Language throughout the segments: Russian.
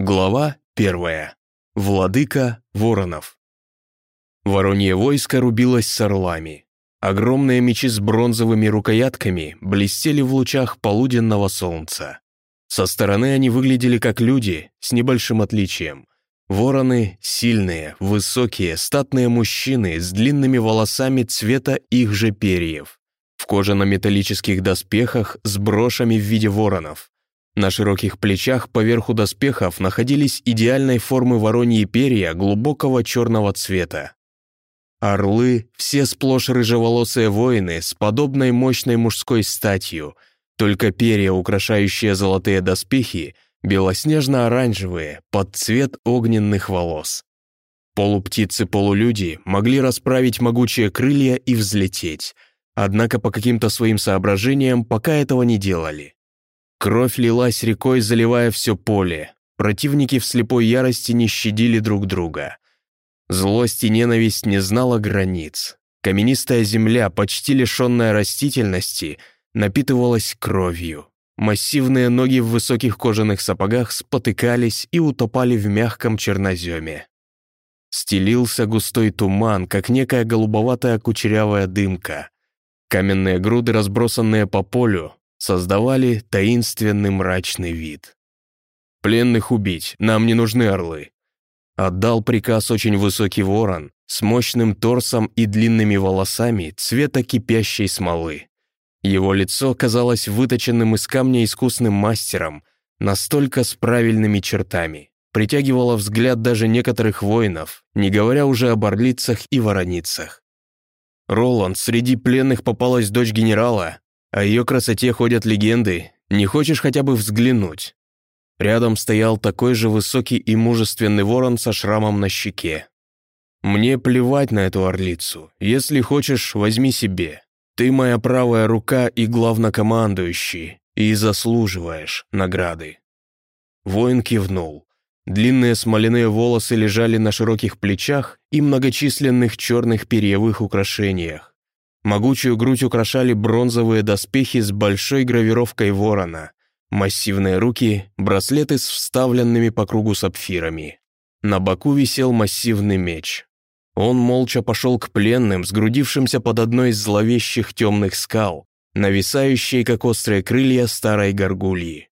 Глава первая. Владыка Воронов. Воронье войско рубилось с орлами. Огромные мечи с бронзовыми рукоятками блестели в лучах полуденного солнца. Со стороны они выглядели как люди, с небольшим отличием. Вороны – сильные, высокие, статные мужчины с длинными волосами цвета их же перьев. В кожано-металлических доспехах с брошами в виде воронов. На широких плечах поверху доспехов находились идеальной формы вороньи перья глубокого черного цвета. Орлы – все сплошь рыжеволосые воины с подобной мощной мужской статью, только перья, украшающие золотые доспехи, белоснежно-оранжевые, под цвет огненных волос. Полуптицы-полулюди могли расправить могучие крылья и взлететь, однако по каким-то своим соображениям пока этого не делали. Кровь лилась рекой, заливая все поле. Противники в слепой ярости не щадили друг друга. Злость и ненависть не знала границ. Каменистая земля, почти лишенная растительности, напитывалась кровью. Массивные ноги в высоких кожаных сапогах спотыкались и утопали в мягком черноземе. Стелился густой туман, как некая голубоватая кучерявая дымка. Каменные груды, разбросанные по полю, создавали таинственный мрачный вид. «Пленных убить, нам не нужны орлы», отдал приказ очень высокий ворон с мощным торсом и длинными волосами цвета кипящей смолы. Его лицо казалось выточенным из камня искусным мастером, настолько с правильными чертами, притягивало взгляд даже некоторых воинов, не говоря уже об орлицах и вороницах. Роланд, среди пленных попалась дочь генерала, о ее красоте ходят легенды. Не хочешь хотя бы взглянуть?» Рядом стоял такой же высокий и мужественный ворон со шрамом на щеке. «Мне плевать на эту орлицу. Если хочешь, возьми себе. Ты моя правая рука и главнокомандующий, и заслуживаешь награды». Воин кивнул. Длинные смоляные волосы лежали на широких плечах и многочисленных черных перьевых украшениях. Могучую грудь украшали бронзовые доспехи с большой гравировкой ворона, массивные руки, браслеты с вставленными по кругу сапфирами. На боку висел массивный меч. Он молча пошел к пленным, сгрудившимся под одной из зловещих темных скал, нависающей, как острые крылья старой горгульи.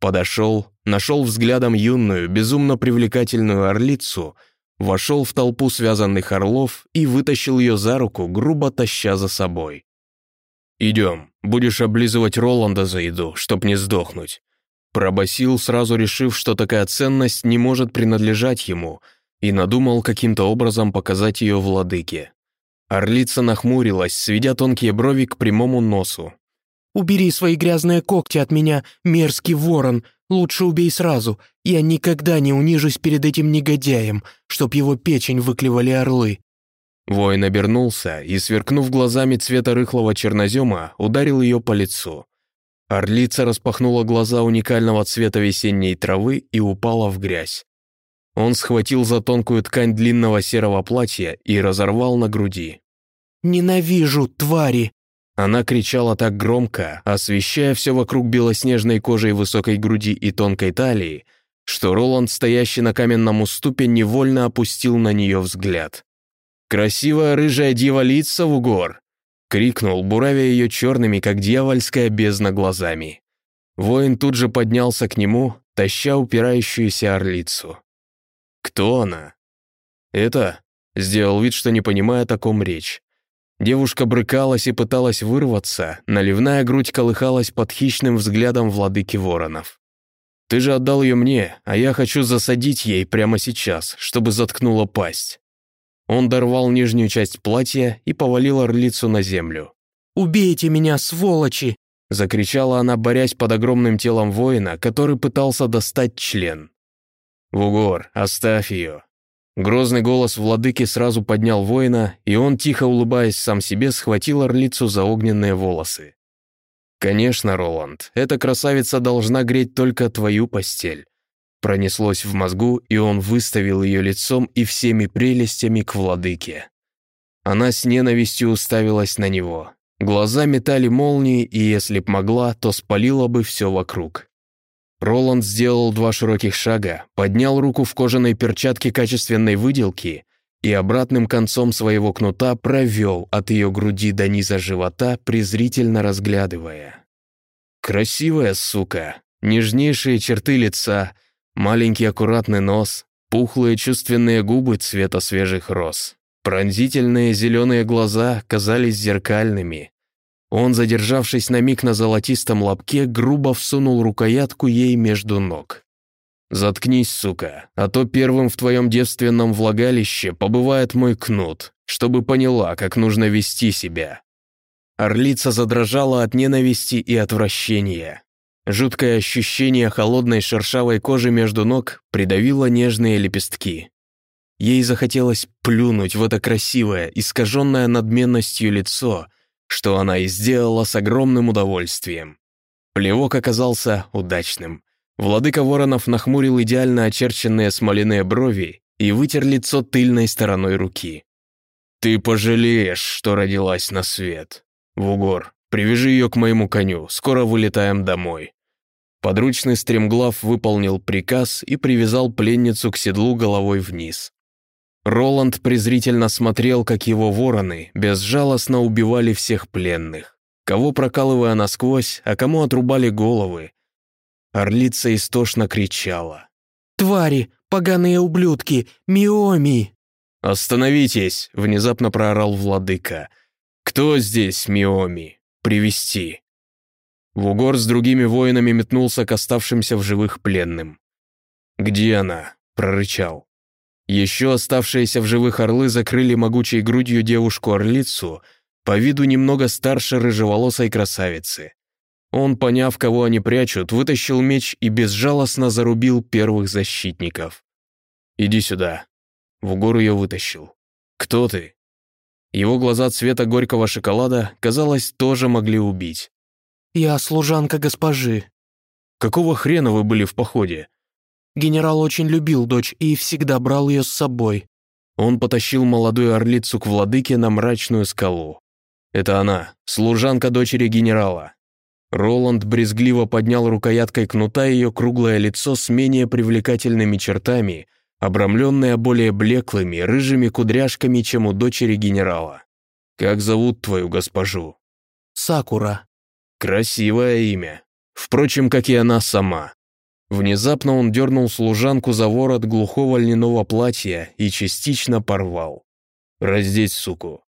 Подошел, нашел взглядом юную, безумно привлекательную орлицу — вошел в толпу связанных орлов и вытащил ее за руку, грубо таща за собой. «Идем, будешь облизывать Роланда за еду, чтоб не сдохнуть». Пробасил, сразу решив, что такая ценность не может принадлежать ему, и надумал каким-то образом показать ее владыке. Орлица нахмурилась, сведя тонкие брови к прямому носу. «Убери свои грязные когти от меня, мерзкий ворон!» Лучше убей сразу. Я никогда не унижусь перед этим негодяем, чтоб его печень выклевали орлы». Воин обернулся и, сверкнув глазами цвета рыхлого чернозема, ударил ее по лицу. Орлица распахнула глаза уникального цвета весенней травы и упала в грязь. Он схватил за тонкую ткань длинного серого платья и разорвал на груди. «Ненавижу, твари! Она кричала так громко, освещая все вокруг белоснежной кожей высокой груди и тонкой талии, что Роланд, стоящий на каменном уступе, невольно опустил на нее взгляд. «Красивая рыжая дива лица в угор!» — крикнул, буравя ее черными, как дьявольская бездна, глазами. Воин тут же поднялся к нему, таща упирающуюся орлицу. «Кто она?» «Это?» — сделал вид, что не понимая, о таком речь. Девушка брыкалась и пыталась вырваться, наливная грудь колыхалась под хищным взглядом владыки воронов. «Ты же отдал ее мне, а я хочу засадить ей прямо сейчас, чтобы заткнула пасть». Он дорвал нижнюю часть платья и повалил орлицу на землю. «Убейте меня, сволочи!» Закричала она, борясь под огромным телом воина, который пытался достать член. «Вугор, оставь ее!» Грозный голос владыки сразу поднял воина, и он, тихо улыбаясь сам себе, схватил орлицу за огненные волосы. «Конечно, Роланд, эта красавица должна греть только твою постель». Пронеслось в мозгу, и он выставил ее лицом и всеми прелестями к владыке. Она с ненавистью уставилась на него. Глаза метали молнии, и если б могла, то спалила бы все вокруг. Роланд сделал два широких шага, поднял руку в кожаной перчатке качественной выделки и обратным концом своего кнута провел от ее груди до низа живота, презрительно разглядывая. Красивая сука, нежнейшие черты лица, маленький аккуратный нос, пухлые чувственные губы цвета свежих роз. Пронзительные зеленые глаза казались зеркальными. Он, задержавшись на миг на золотистом лобке, грубо всунул рукоятку ей между ног. «Заткнись, сука, а то первым в твоем девственном влагалище побывает мой кнут, чтобы поняла, как нужно вести себя». Орлица задрожала от ненависти и отвращения. Жуткое ощущение холодной шершавой кожи между ног придавило нежные лепестки. Ей захотелось плюнуть в это красивое, искаженное надменностью лицо, что она и сделала с огромным удовольствием. Плевок оказался удачным. Владыка Воронов нахмурил идеально очерченные смоляные брови и вытер лицо тыльной стороной руки. «Ты пожалеешь, что родилась на свет. Вугор, привяжи ее к моему коню, скоро вылетаем домой». Подручный стремглав выполнил приказ и привязал пленницу к седлу головой вниз. Роланд презрительно смотрел, как его вороны безжалостно убивали всех пленных, кого прокалывая насквозь, а кому отрубали головы, Орлица истошно кричала. «Твари! Поганые ублюдки! Миоми!» «Остановитесь!» — внезапно проорал владыка. «Кто здесь Миоми? Привести!» Вугор с другими воинами метнулся к оставшимся в живых пленным. «Где она?» — прорычал. Еще оставшиеся в живых орлы закрыли могучей грудью девушку-орлицу, по виду немного старше рыжеволосой красавицы. Он, поняв, кого они прячут, вытащил меч и безжалостно зарубил первых защитников. «Иди сюда». В гору ее вытащил. «Кто ты?» Его глаза цвета горького шоколада, казалось, тоже могли убить. «Я служанка госпожи». «Какого хрена вы были в походе?» Генерал очень любил дочь и всегда брал ее с собой. Он потащил молодую орлицу к владыке на мрачную скалу. «Это она, служанка дочери генерала. Роланд брезгливо поднял рукояткой кнута ее круглое лицо с менее привлекательными чертами, обрамленное более блеклыми, рыжими кудряшками, чем у дочери генерала. «Как зовут твою госпожу?» «Сакура». «Красивое имя. Впрочем, как и она сама». Внезапно он дернул служанку за ворот глухого льняного платья и частично порвал. «Раздеть суку».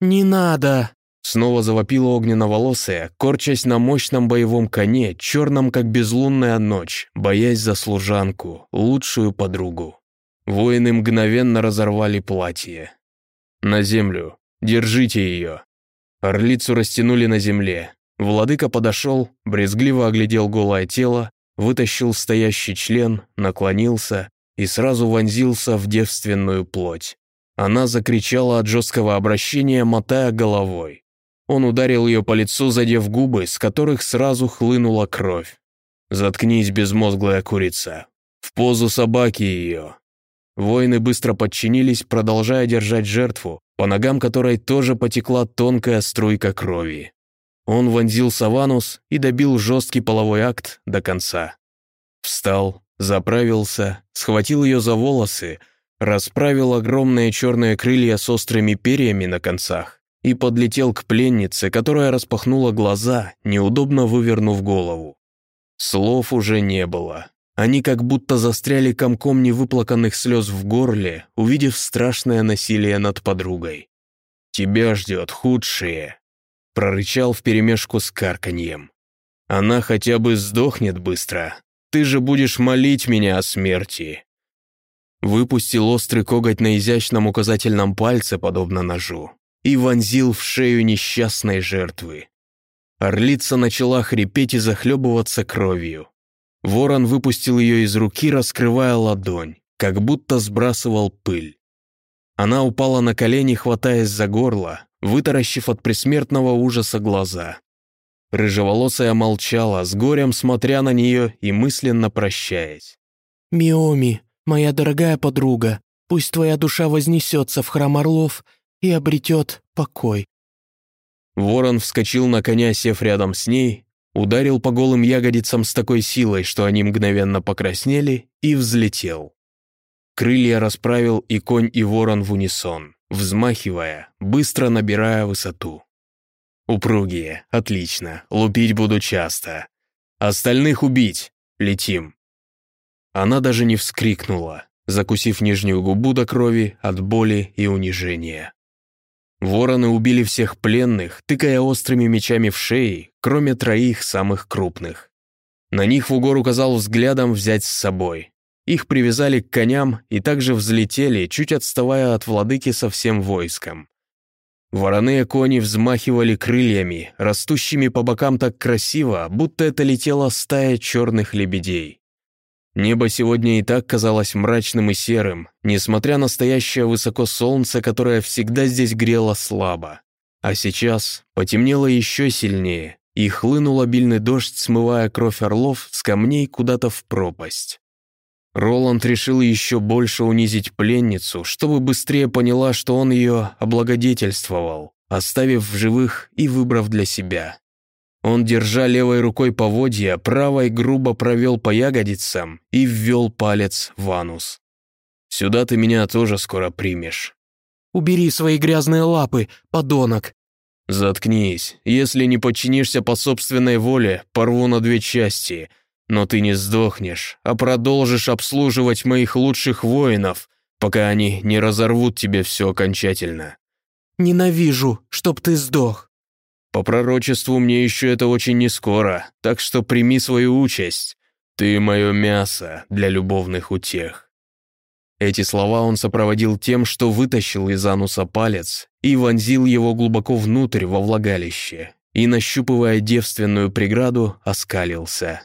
«Не надо!» Снова завопила огненноволосая, корчась на мощном боевом коне, черном как безлунная ночь, боясь за служанку, лучшую подругу. Воины мгновенно разорвали платье. «На землю! Держите ее!» Орлицу растянули на земле. Владыка подошел, брезгливо оглядел голое тело, вытащил стоящий член, наклонился и сразу вонзился в девственную плоть. Она закричала от жесткого обращения, мотая головой. Он ударил ее по лицу, задев губы, с которых сразу хлынула кровь. «Заткнись, безмозглая курица. В позу собаки ее». Воины быстро подчинились, продолжая держать жертву, по ногам которой тоже потекла тонкая струйка крови. Он вонзил саванус и добил жесткий половой акт до конца. Встал, заправился, схватил ее за волосы, расправил огромные черные крылья с острыми перьями на концах и подлетел к пленнице, которая распахнула глаза, неудобно вывернув голову. Слов уже не было. Они как будто застряли комком невыплаканных слез в горле, увидев страшное насилие над подругой. «Тебя ждет худшее», — прорычал вперемешку с карканьем. «Она хотя бы сдохнет быстро. Ты же будешь молить меня о смерти». Выпустил острый коготь на изящном указательном пальце, подобно ножу и вонзил в шею несчастной жертвы. Орлица начала хрипеть и захлебываться кровью. Ворон выпустил ее из руки, раскрывая ладонь, как будто сбрасывал пыль. Она упала на колени, хватаясь за горло, вытаращив от присмертного ужаса глаза. Рыжеволосая молчала, с горем смотря на нее и мысленно прощаясь. «Миоми, моя дорогая подруга, пусть твоя душа вознесется в храм орлов и обретет покой». Ворон вскочил на коня, сев рядом с ней, Ударил по голым ягодицам с такой силой, что они мгновенно покраснели, и взлетел. Крылья расправил и конь, и ворон в унисон, взмахивая, быстро набирая высоту. Упругие, отлично, лупить буду часто. Остальных убить, летим. Она даже не вскрикнула, закусив нижнюю губу до крови от боли и унижения. Вороны убили всех пленных, тыкая острыми мечами в шеи, кроме троих самых крупных. На них Вугор указал взглядом взять с собой. Их привязали к коням и также взлетели, чуть отставая от владыки со всем войском. Вороные кони взмахивали крыльями, растущими по бокам так красиво, будто это летела стая черных лебедей. Небо сегодня и так казалось мрачным и серым, несмотря на стоящее высоко солнце, которое всегда здесь грело слабо. А сейчас потемнело еще сильнее, и хлынул обильный дождь, смывая кровь орлов с камней куда-то в пропасть. Роланд решил еще больше унизить пленницу, чтобы быстрее поняла, что он ее облагодетельствовал, оставив в живых и выбрав для себя. Он, держа левой рукой поводья, правой грубо провел по ягодицам и ввел палец в анус. «Сюда ты меня тоже скоро примешь». «Убери свои грязные лапы, подонок!» «Заткнись. Если не подчинишься по собственной воле, порву на две части. Но ты не сдохнешь, а продолжишь обслуживать моих лучших воинов, пока они не разорвут тебе все окончательно». «Ненавижу, чтоб ты сдох». По пророчеству мне еще это очень не скоро, так что прими свою участь. Ты мое мясо для любовных утех». Эти слова он сопроводил тем, что вытащил из ануса палец и вонзил его глубоко внутрь во влагалище, и, нащупывая девственную преграду, оскалился.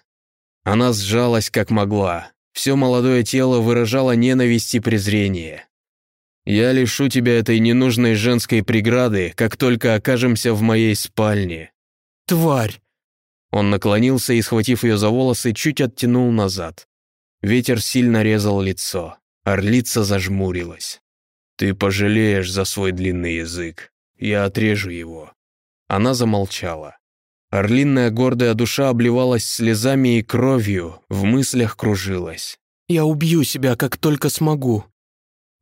Она сжалась как могла, все молодое тело выражало ненависть и презрение. Я лишу тебя этой ненужной женской преграды, как только окажемся в моей спальне». «Тварь!» Он наклонился и, схватив ее за волосы, чуть оттянул назад. Ветер сильно резал лицо. Орлица зажмурилась. «Ты пожалеешь за свой длинный язык. Я отрежу его». Она замолчала. Орлинная гордая душа обливалась слезами и кровью, в мыслях кружилась. «Я убью себя, как только смогу»,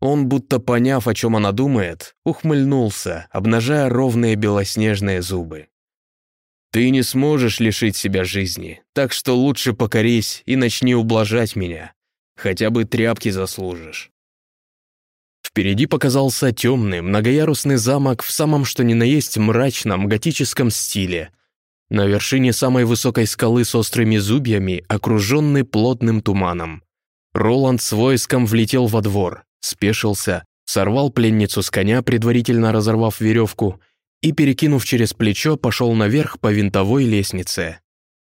он, будто поняв, о чем она думает, ухмыльнулся, обнажая ровные белоснежные зубы. «Ты не сможешь лишить себя жизни, так что лучше покорись и начни ублажать меня. Хотя бы тряпки заслужишь». Впереди показался темный, многоярусный замок в самом что ни на есть мрачном готическом стиле. На вершине самой высокой скалы с острыми зубьями, окруженный плотным туманом. Роланд с войском влетел во двор, спешился, сорвал пленницу с коня, предварительно разорвав веревку, и, перекинув через плечо, пошел наверх по винтовой лестнице.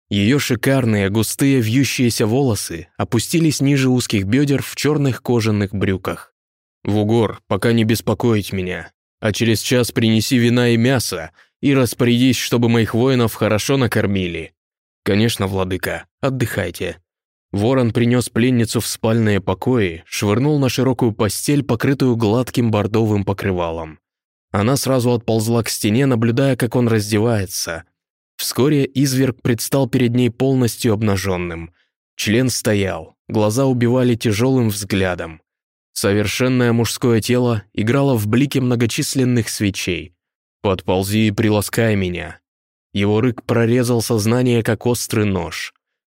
Ее шикарные, густые, вьющиеся волосы опустились ниже узких бедер в черных кожаных брюках. «В угор, пока не беспокоить меня, а через час принеси вина и мясо и распорядись, чтобы моих воинов хорошо накормили. Конечно, владыка, отдыхайте». Ворон принес пленницу в спальные покои, швырнул на широкую постель, покрытую гладким бордовым покрывалом. Она сразу отползла к стене, наблюдая, как он раздевается. Вскоре изверг предстал перед ней полностью обнаженным. Член стоял, глаза убивали тяжелым взглядом. Совершенное мужское тело играло в блике многочисленных свечей. «Подползи и приласкай меня». Его рык прорезал сознание, как острый нож.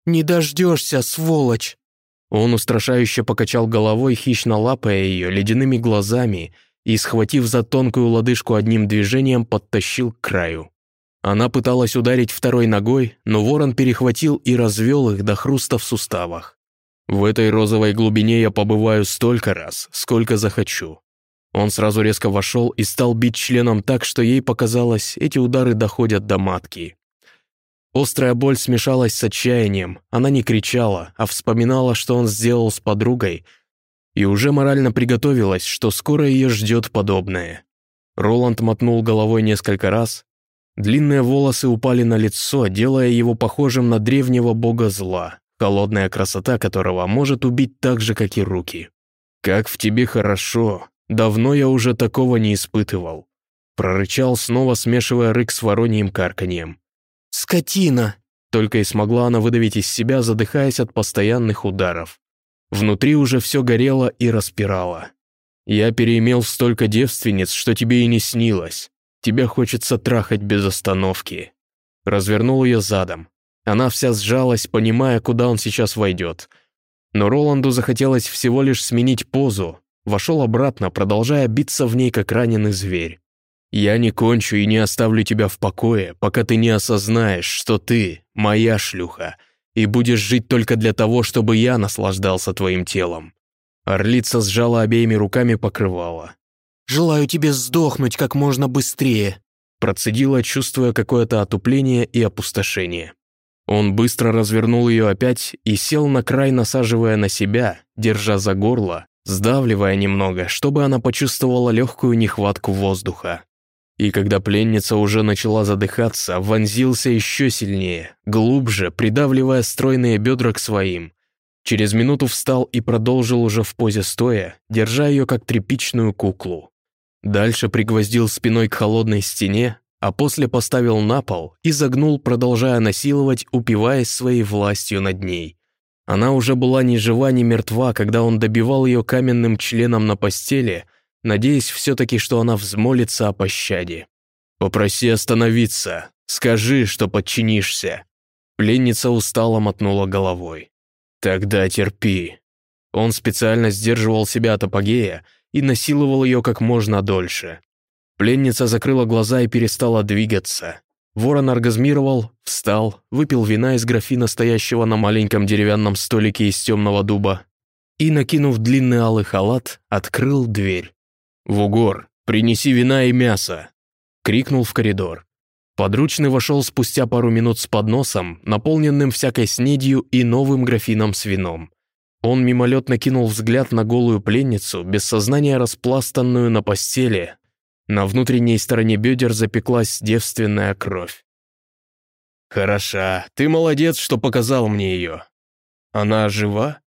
«Не дождешься, сволочь!» Он устрашающе покачал головой, хищно лапая ее ледяными глазами и, схватив за тонкую лодыжку одним движением, подтащил к краю. Она пыталась ударить второй ногой, но ворон перехватил и развел их до хруста в суставах. «В этой розовой глубине я побываю столько раз, сколько захочу». Он сразу резко вошел и стал бить членом так, что ей показалось, эти удары доходят до матки. Острая боль смешалась с отчаянием. Она не кричала, а вспоминала, что он сделал с подругой, и уже морально приготовилась, что скоро ее ждет подобное. Роланд мотнул головой несколько раз. Длинные волосы упали на лицо, делая его похожим на древнего бога зла, холодная красота которого может убить так же, как и руки. «Как в тебе хорошо! Давно я уже такого не испытывал!» Прорычал, снова смешивая рык с вороньим карканьем. «Скотина!» Только и смогла она выдавить из себя, задыхаясь от постоянных ударов. Внутри уже все горело и распирало. «Я переимел столько девственниц, что тебе и не снилось. Тебя хочется трахать без остановки». Развернул ее задом. Она вся сжалась, понимая, куда он сейчас войдет. Но Роланду захотелось всего лишь сменить позу. Вошел обратно, продолжая биться в ней, как раненый зверь. «Я не кончу и не оставлю тебя в покое, пока ты не осознаешь, что ты моя шлюха, и будешь жить только для того, чтобы я наслаждался твоим телом». Орлица сжала обеими руками покрывало. «Желаю тебе сдохнуть как можно быстрее», процедила, чувствуя какое-то отупление и опустошение. Он быстро развернул ее опять и сел на край, насаживая на себя, держа за горло, сдавливая немного, чтобы она почувствовала легкую нехватку воздуха. И когда пленница уже начала задыхаться, вонзился еще сильнее, глубже, придавливая стройные бедра к своим. Через минуту встал и продолжил уже в позе стоя, держа ее как тряпичную куклу. Дальше пригвоздил спиной к холодной стене, а после поставил на пол и загнул, продолжая насиловать, упиваясь своей властью над ней. Она уже была ни жива, ни мертва, когда он добивал ее каменным членом на постели – надеясь все-таки, что она взмолится о пощаде. «Попроси остановиться, скажи, что подчинишься». Пленница устало мотнула головой. «Тогда терпи». Он специально сдерживал себя от апогея и насиловал ее как можно дольше. Пленница закрыла глаза и перестала двигаться. Ворон оргазмировал, встал, выпил вина из графина, стоящего на маленьком деревянном столике из темного дуба, и, накинув длинный алый халат, открыл дверь. «Вугор, принеси вина и мясо!» — крикнул в коридор. Подручный вошел спустя пару минут с подносом, наполненным всякой снедью и новым графином с вином. Он мимолетно кинул взгляд на голую пленницу, без сознания распластанную на постели. На внутренней стороне бедер запеклась девственная кровь. «Хороша, ты молодец, что показал мне ее. Она жива?»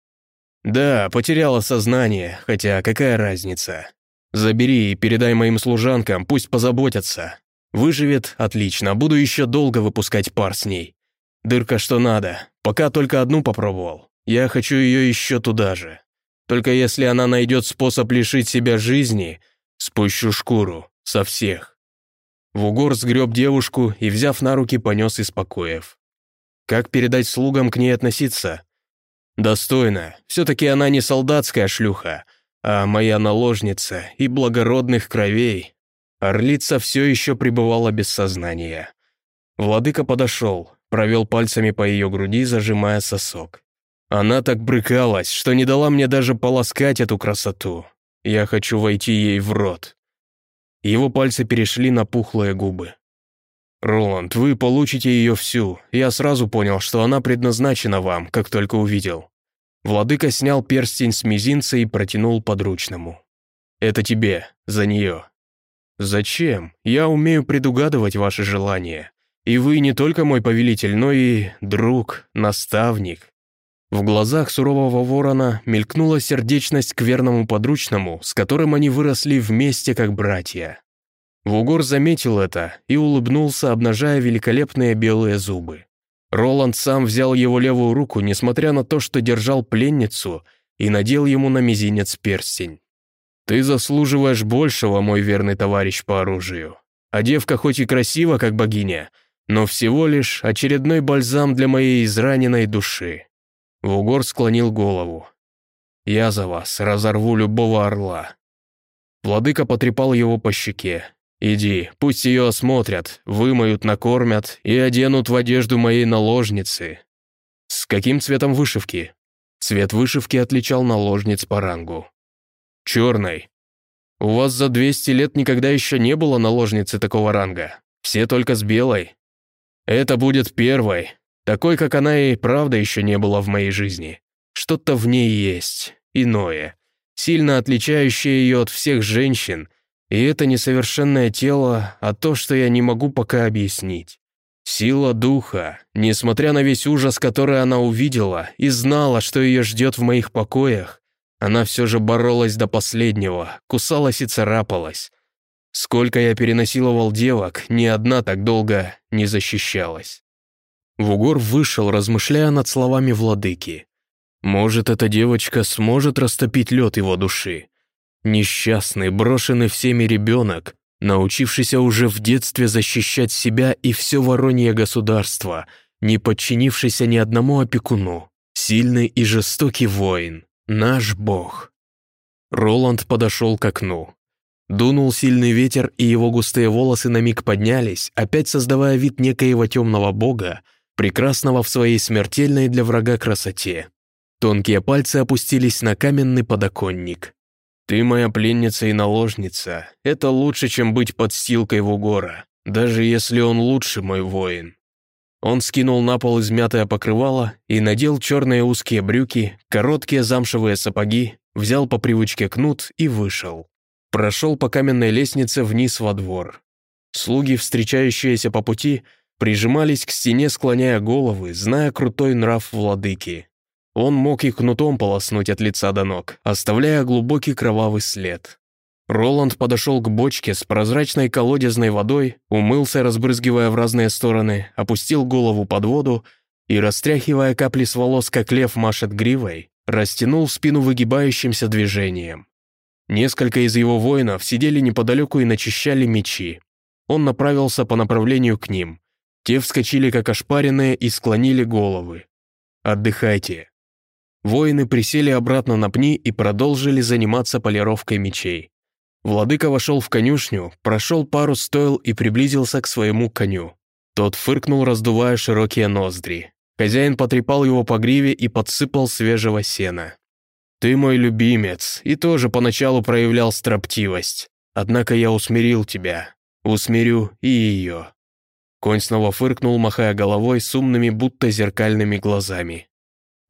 «Да, потеряла сознание, хотя какая разница?» Забери и передай моим служанкам, пусть позаботятся. Выживет – отлично, буду еще долго выпускать пар с ней. Дырка что надо, пока только одну попробовал. Я хочу ее еще туда же. Только если она найдет способ лишить себя жизни, спущу шкуру со всех. Вугор сгреб девушку и, взяв на руки, понес из покоев. Как передать слугам к ней относиться? Достойно. Все-таки она не солдатская шлюха, а моя наложница и благородных кровей. Орлица все еще пребывала без сознания. Владыка подошел, провел пальцами по ее груди, зажимая сосок. Она так брыкалась, что не дала мне даже полоскать эту красоту. Я хочу войти ей в рот. Его пальцы перешли на пухлые губы. «Роланд, вы получите ее всю. Я сразу понял, что она предназначена вам, как только увидел. Владыка снял перстень с мизинца и протянул подручному. «Это тебе, за нее». «Зачем? Я умею предугадывать ваши желания. И вы не только мой повелитель, но и друг, наставник». В глазах сурового ворона мелькнула сердечность к верному подручному, с которым они выросли вместе как братья. Вугор заметил это и улыбнулся, обнажая великолепные белые зубы. Роланд сам взял его левую руку, несмотря на то, что держал пленницу, и надел ему на мизинец перстень. «Ты заслуживаешь большего, мой верный товарищ по оружию. А девка хоть и красива, как богиня, но всего лишь очередной бальзам для моей израненной души». Вугор склонил голову. «Я за вас разорву любого орла». Владыка потрепал его по щеке. Иди, пусть ее осмотрят, вымоют, накормят и оденут в одежду моей наложницы. С каким цветом вышивки? Цвет вышивки отличал наложниц по рангу. Черной. У вас за 200 лет никогда еще не было наложницы такого ранга. Все только с белой. Это будет первой. Такой, как она и правда еще не было в моей жизни. Что-то в ней есть, иное, сильно отличающее ее от всех женщин – и это несовершенное тело, а то, что я не могу пока объяснить. Сила духа, несмотря на весь ужас, который она увидела и знала, что ее ждет в моих покоях, она все же боролась до последнего, кусалась и царапалась. Сколько я перенасиловал девок, ни одна так долго не защищалась. Вугор вышел, размышляя над словами владыки. Может, эта девочка сможет растопить лед его души. Несчастный, брошенный всеми ребенок, научившийся уже в детстве защищать себя и все воронье государство, не подчинившийся ни одному опекуну. Сильный и жестокий воин, наш бог. Роланд подошел к окну. Дунул сильный ветер, и его густые волосы на миг поднялись, опять создавая вид некоего темного бога, прекрасного в своей смертельной для врага красоте. Тонкие пальцы опустились на каменный подоконник. «Ты моя пленница и наложница. Это лучше, чем быть подстилкой в угора, даже если он лучше мой воин». Он скинул на пол измятое покрывало и надел черные узкие брюки, короткие замшевые сапоги, взял по привычке кнут и вышел. Прошел по каменной лестнице вниз во двор. Слуги, встречающиеся по пути, прижимались к стене, склоняя головы, зная крутой нрав владыки. Он мог их кнутом полоснуть от лица до ног, оставляя глубокий кровавый след. Роланд подошел к бочке с прозрачной колодезной водой, умылся, разбрызгивая в разные стороны, опустил голову под воду и, растряхивая капли с волос, как лев машет гривой, растянул спину выгибающимся движением. Несколько из его воинов сидели неподалеку и начищали мечи. Он направился по направлению к ним. Те вскочили, как ошпаренные, и склонили головы. «Отдыхайте». Воины присели обратно на пни и продолжили заниматься полировкой мечей. Владыка вошел в конюшню, прошел пару стойл и приблизился к своему коню. Тот фыркнул, раздувая широкие ноздри. Хозяин потрепал его по гриве и подсыпал свежего сена. «Ты мой любимец, и тоже поначалу проявлял строптивость. Однако я усмирил тебя. Усмирю и ее». Конь снова фыркнул, махая головой с умными, будто зеркальными глазами.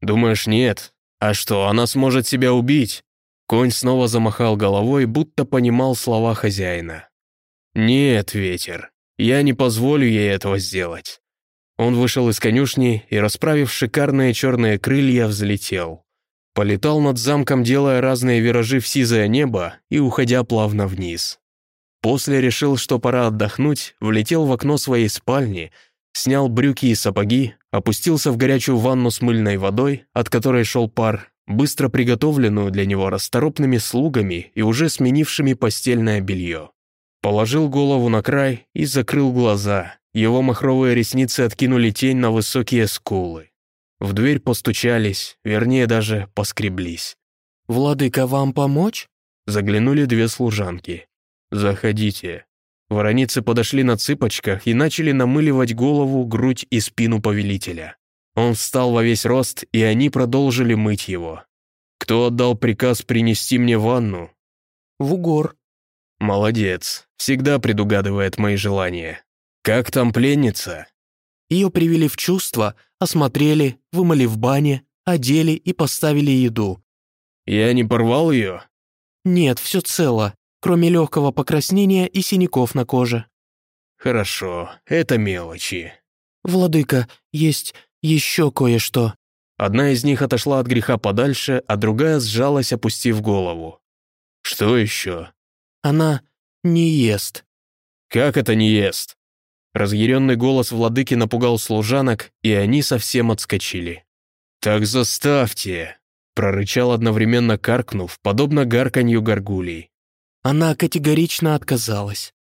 «Думаешь, нет? А что, она сможет себя убить? Конь снова замахал головой, будто понимал слова хозяина. «Нет, ветер, я не позволю ей этого сделать». Он вышел из конюшни и, расправив шикарные черные крылья, взлетел. Полетал над замком, делая разные виражи в сизое небо и уходя плавно вниз. После решил, что пора отдохнуть, влетел в окно своей спальни, снял брюки и сапоги, опустился в горячую ванну с мыльной водой, от которой шел пар, быстро приготовленную для него расторопными слугами и уже сменившими постельное белье. Положил голову на край и закрыл глаза. Его махровые ресницы откинули тень на высокие скулы. В дверь постучались, вернее даже поскреблись. «Владыка, вам помочь?» Заглянули две служанки. «Заходите». Вороницы подошли на цыпочках и начали намыливать голову, грудь и спину повелителя. Он встал во весь рост, и они продолжили мыть его. «Кто отдал приказ принести мне ванну?» «Вугор». «Молодец, всегда предугадывает мои желания. Как там пленница?» Ее привели в чувство, осмотрели, вымыли в бане, одели и поставили еду. «Я не порвал ее?» «Нет, все цело, кроме легкого покраснения и синяков на коже». «Хорошо, это мелочи». «Владыка, есть еще кое-что». Одна из них отошла от греха подальше, а другая сжалась, опустив голову. «Что еще?» «Она не ест». «Как это не ест?» Разъяренный голос владыки напугал служанок, и они совсем отскочили. «Так заставьте!» — прорычал одновременно каркнув, подобно гарканью горгулей. Она категорично отказалась.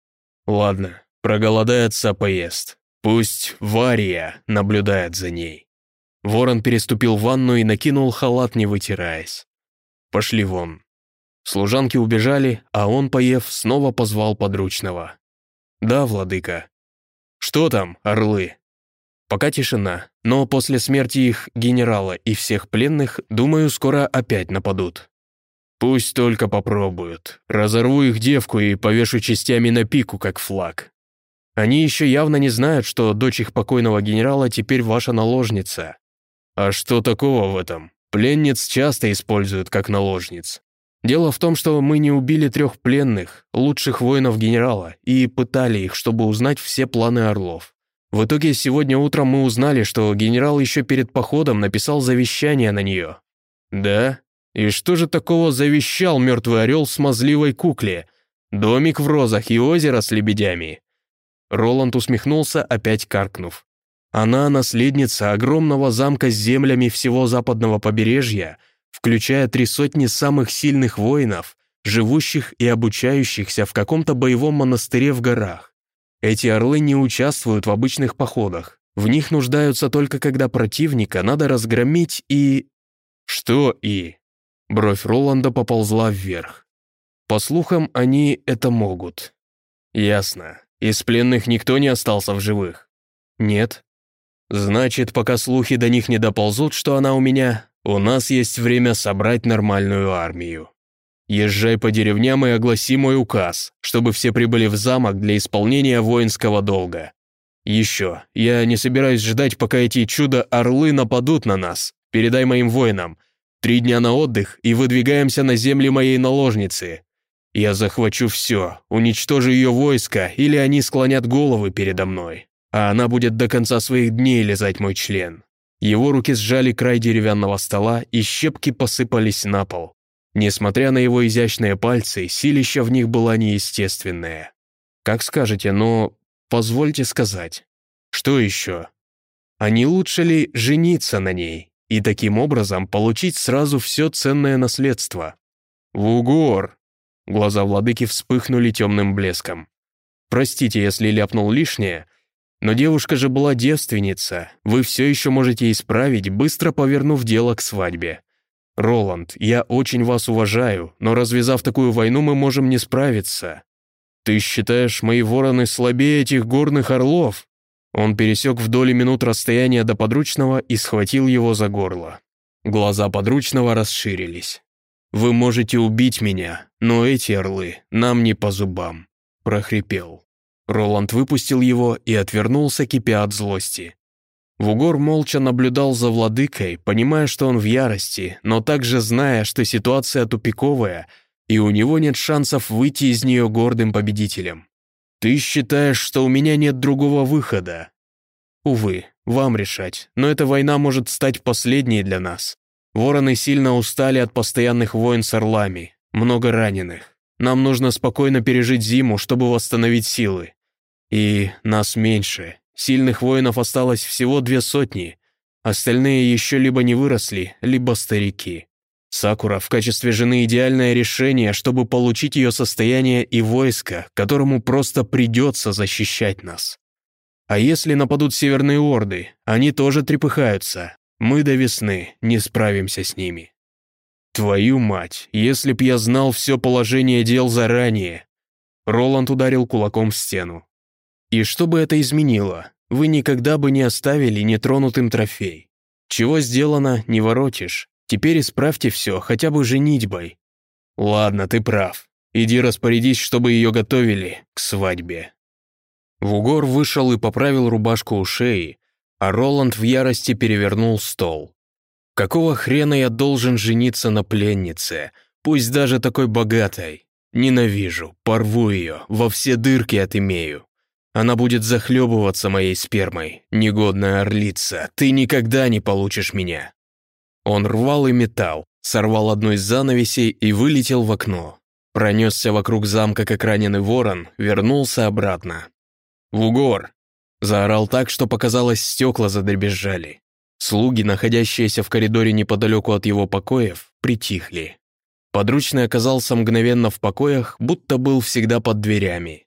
«Ладно, проголодается, поест. Пусть Вария наблюдает за ней. Ворон переступил ванну и накинул халат, не вытираясь. Пошли вон. Служанки убежали, а он, поев, снова позвал подручного. «Да, владыка». «Что там, орлы?» Пока тишина, но после смерти их генерала и всех пленных, думаю, скоро опять нападут. Пусть только попробуют. Разорву их девку и повешу частями на пику, как флаг. Они еще явно не знают, что дочь их покойного генерала теперь ваша наложница. А что такого в этом? Пленниц часто используют как наложниц. Дело в том, что мы не убили трех пленных, лучших воинов генерала, и пытали их, чтобы узнать все планы Орлов. В итоге сегодня утром мы узнали, что генерал еще перед походом написал завещание на нее. Да? И что же такого завещал мертвый орел смазливой кукле? Домик в розах и озеро с лебедями. Роланд усмехнулся, опять каркнув. Она наследница огромного замка с землями всего западного побережья, включая три сотни самых сильных воинов, живущих и обучающихся в каком-то боевом монастыре в горах. Эти орлы не участвуют в обычных походах. В них нуждаются только когда противника надо разгромить и... Что и? Бровь Роланда поползла вверх. По слухам, они это могут. Ясно. Из пленных никто не остался в живых? Нет. Значит, пока слухи до них не доползут, что она у меня, у нас есть время собрать нормальную армию. Езжай по деревням и огласи мой указ, чтобы все прибыли в замок для исполнения воинского долга. Еще, я не собираюсь ждать, пока эти чудо-орлы нападут на нас. Передай моим воинам. Три дня на отдых и выдвигаемся на земли моей наложницы. Я захвачу все, уничтожу ее войско, или они склонят головы передо мной, а она будет до конца своих дней лизать мой член». Его руки сжали край деревянного стола, и щепки посыпались на пол. Несмотря на его изящные пальцы, силища в них была неестественная. Как скажете, но позвольте сказать. Что еще? А не лучше ли жениться на ней и таким образом получить сразу все ценное наследство? Вугор! Глаза владыки вспыхнули темным блеском. «Простите, если ляпнул лишнее, но девушка же была девственница, вы все еще можете исправить, быстро повернув дело к свадьбе. Роланд, я очень вас уважаю, но развязав такую войну, мы можем не справиться. Ты считаешь, мои вороны слабее этих горных орлов?» Он пересек в доли минут расстояние до подручного и схватил его за горло. Глаза подручного расширились. «Вы можете убить меня, но эти орлы нам не по зубам», — прохрипел. Роланд выпустил его и отвернулся, кипя от злости. Вугор молча наблюдал за владыкой, понимая, что он в ярости, но также зная, что ситуация тупиковая, и у него нет шансов выйти из нее гордым победителем. «Ты считаешь, что у меня нет другого выхода?» «Увы, вам решать, но эта война может стать последней для нас. Вороны сильно устали от постоянных войн с орлами, много раненых. Нам нужно спокойно пережить зиму, чтобы восстановить силы. И нас меньше. Сильных воинов осталось всего две сотни. Остальные еще либо не выросли, либо старики. Сакура в качестве жены идеальное решение, чтобы получить ее состояние и войско, которому просто придется защищать нас. А если нападут северные орды, они тоже трепыхаются, мы до весны не справимся с ними. Твою мать, если б я знал все положение дел заранее. Роланд ударил кулаком в стену. И что бы это изменило? Вы никогда бы не оставили нетронутым трофей. Чего сделано, не воротишь. Теперь исправьте все, хотя бы женитьбой. Ладно, ты прав. Иди распорядись, чтобы ее готовили к свадьбе. Вугор вышел и поправил рубашку у шеи, а Роланд в ярости перевернул стол. «Какого хрена я должен жениться на пленнице, пусть даже такой богатой? Ненавижу, порву ее, во все дырки отымею. Она будет захлебываться моей спермой. Негодная орлица, ты никогда не получишь меня». Он рвал и метал, сорвал одну из занавесей и вылетел в окно. Пронесся вокруг замка, как раненый ворон, вернулся обратно. «Вугор, Заорал так, что показалось, стекла задребезжали. Слуги, находящиеся в коридоре неподалеку от его покоев, притихли. Подручный оказался мгновенно в покоях, будто был всегда под дверями.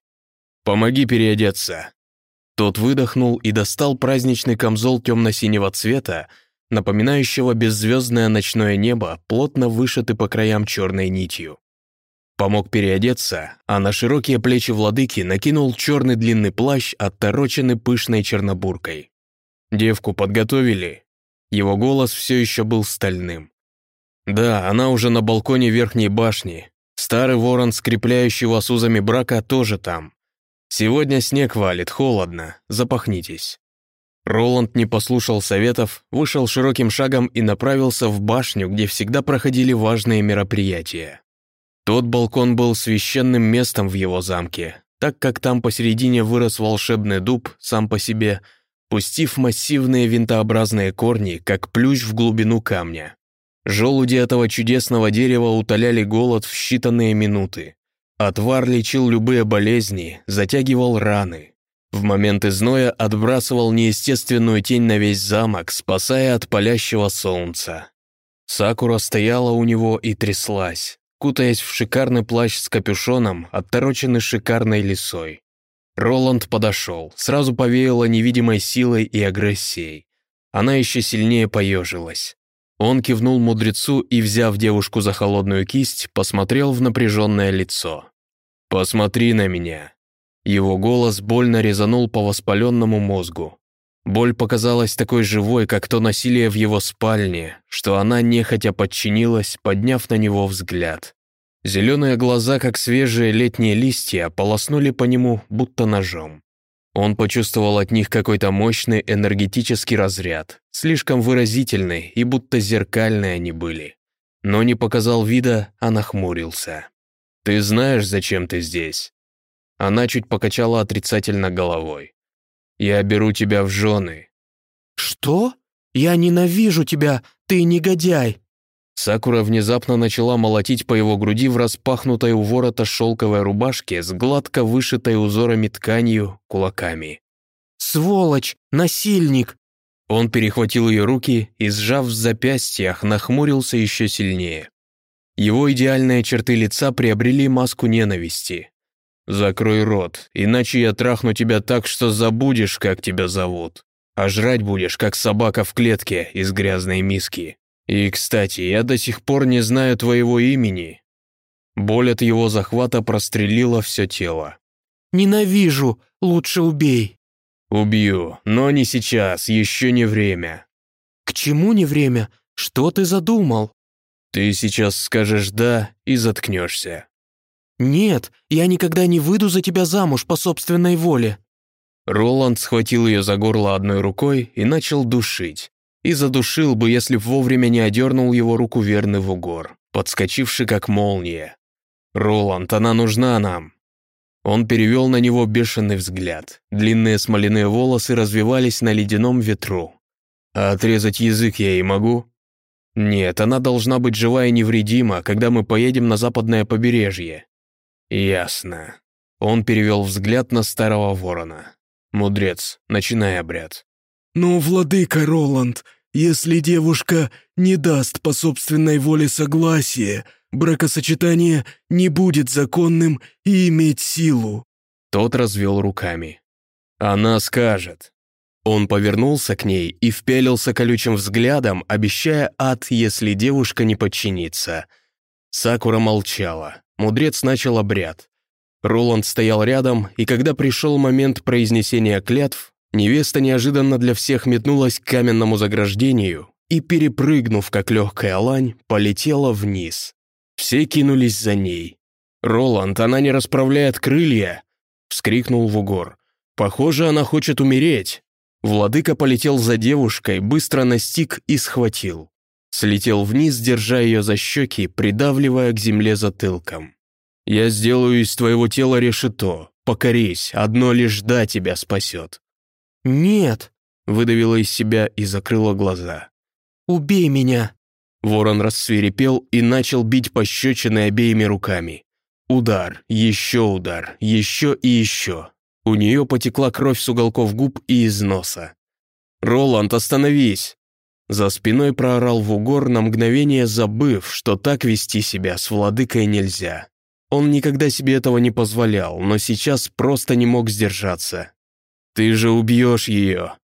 «Помоги переодеться». Тот выдохнул и достал праздничный камзол темно-синего цвета, напоминающего беззвездное ночное небо, плотно вышитый по краям черной нитью. Помог переодеться, а на широкие плечи владыки накинул черный длинный плащ, оттороченный пышной чернобуркой. «Девку подготовили?» Его голос все еще был стальным. «Да, она уже на балконе верхней башни. Старый ворон, скрепляющий вас узами брака, тоже там. Сегодня снег валит, холодно, запахнитесь». Роланд не послушал советов, вышел широким шагом и направился в башню, где всегда проходили важные мероприятия. Тот балкон был священным местом в его замке, так как там посередине вырос волшебный дуб сам по себе, пустив массивные винтообразные корни, как плющ в глубину камня. Желуди этого чудесного дерева утоляли голод в считанные минуты. Отвар лечил любые болезни, затягивал раны. В моменты зноя отбрасывал неестественную тень на весь замок, спасая от палящего солнца. Сакура стояла у него и тряслась, кутаясь в шикарный плащ с капюшоном, оттороченный шикарной лисой. Роланд подошел, сразу повеяло невидимой силой и агрессией. Она еще сильнее поежилась. Он кивнул мудрецу и, взяв девушку за холодную кисть, посмотрел в напряженное лицо. «Посмотри на меня». Его голос больно резанул по воспаленному мозгу. Боль показалась такой живой, как то насилие в его спальне, что она нехотя подчинилась, подняв на него взгляд. Зеленые глаза, как свежие летние листья, полоснули по нему, будто ножом. Он почувствовал от них какой-то мощный энергетический разряд, слишком выразительный и будто зеркальные они были. Но не показал вида, а нахмурился. «Ты знаешь, зачем ты здесь?» Она чуть покачала отрицательно головой. «Я беру тебя в жены». «Что? Я ненавижу тебя, ты негодяй!» Сакура внезапно начала молотить по его груди в распахнутой у ворота шелковой рубашке с гладко вышитой узорами тканью кулаками. «Сволочь! Насильник!» Он перехватил ее руки и, сжав в запястьях, нахмурился еще сильнее. Его идеальные черты лица приобрели маску ненависти. «Закрой рот, иначе я трахну тебя так, что забудешь, как тебя зовут. А жрать будешь, как собака в клетке из грязной миски. И, кстати, я до сих пор не знаю твоего имени». Боль от его захвата прострелила все тело. «Ненавижу, лучше убей». «Убью, но не сейчас, еще не время». «К чему не время? Что ты задумал?» «Ты сейчас скажешь «да» и заткнешься». «Нет, я никогда не выйду за тебя замуж по собственной воле». Роланд схватил ее за горло одной рукой и начал душить. И задушил бы, если б вовремя не одернул его руку верный Вугор, подскочивший как молния. «Роланд, она нужна нам!» Он перевел на него бешеный взгляд. Длинные смоляные волосы развивались на ледяном ветру. «А отрезать язык я ей могу?» «Нет, она должна быть жива и невредима, когда мы поедем на западное побережье». «Ясно». Он перевел взгляд на старого ворона. «Мудрец, начинай обряд». «Ну, владыка Роланд, если девушка не даст по собственной воле согласия, бракосочетание не будет законным и иметь силу». Тот развел руками. «Она скажет». Он повернулся к ней и впялился колючим взглядом, обещая ад, если девушка не подчинится. Сакура молчала. Мудрец начал обряд. Роланд стоял рядом, и когда пришел момент произнесения клятв, невеста неожиданно для всех метнулась к каменному заграждению и, перепрыгнув, как легкая лань, полетела вниз. Все кинулись за ней. «Роланд, она не расправляет крылья!» — вскрикнул Вугор. «Похоже, она хочет умереть!» Владыка полетел за девушкой, быстро настиг и схватил. Слетел вниз, держа ее за щеки, придавливая к земле затылком. «Я сделаю из твоего тела решето. Покорись, одно лишь «да» тебя спасет». «Нет», — выдавила из себя и закрыла глаза. «Убей меня». Ворон рассверепел и начал бить пощечины обеими руками. Удар, еще удар, еще и еще. У нее потекла кровь с уголков губ и из носа. «Роланд, остановись!» За спиной проорал Вугор, на мгновение забыв, что так вести себя с владыкой нельзя. Он никогда себе этого не позволял, но сейчас просто не мог сдержаться. «Ты же убьешь ее!»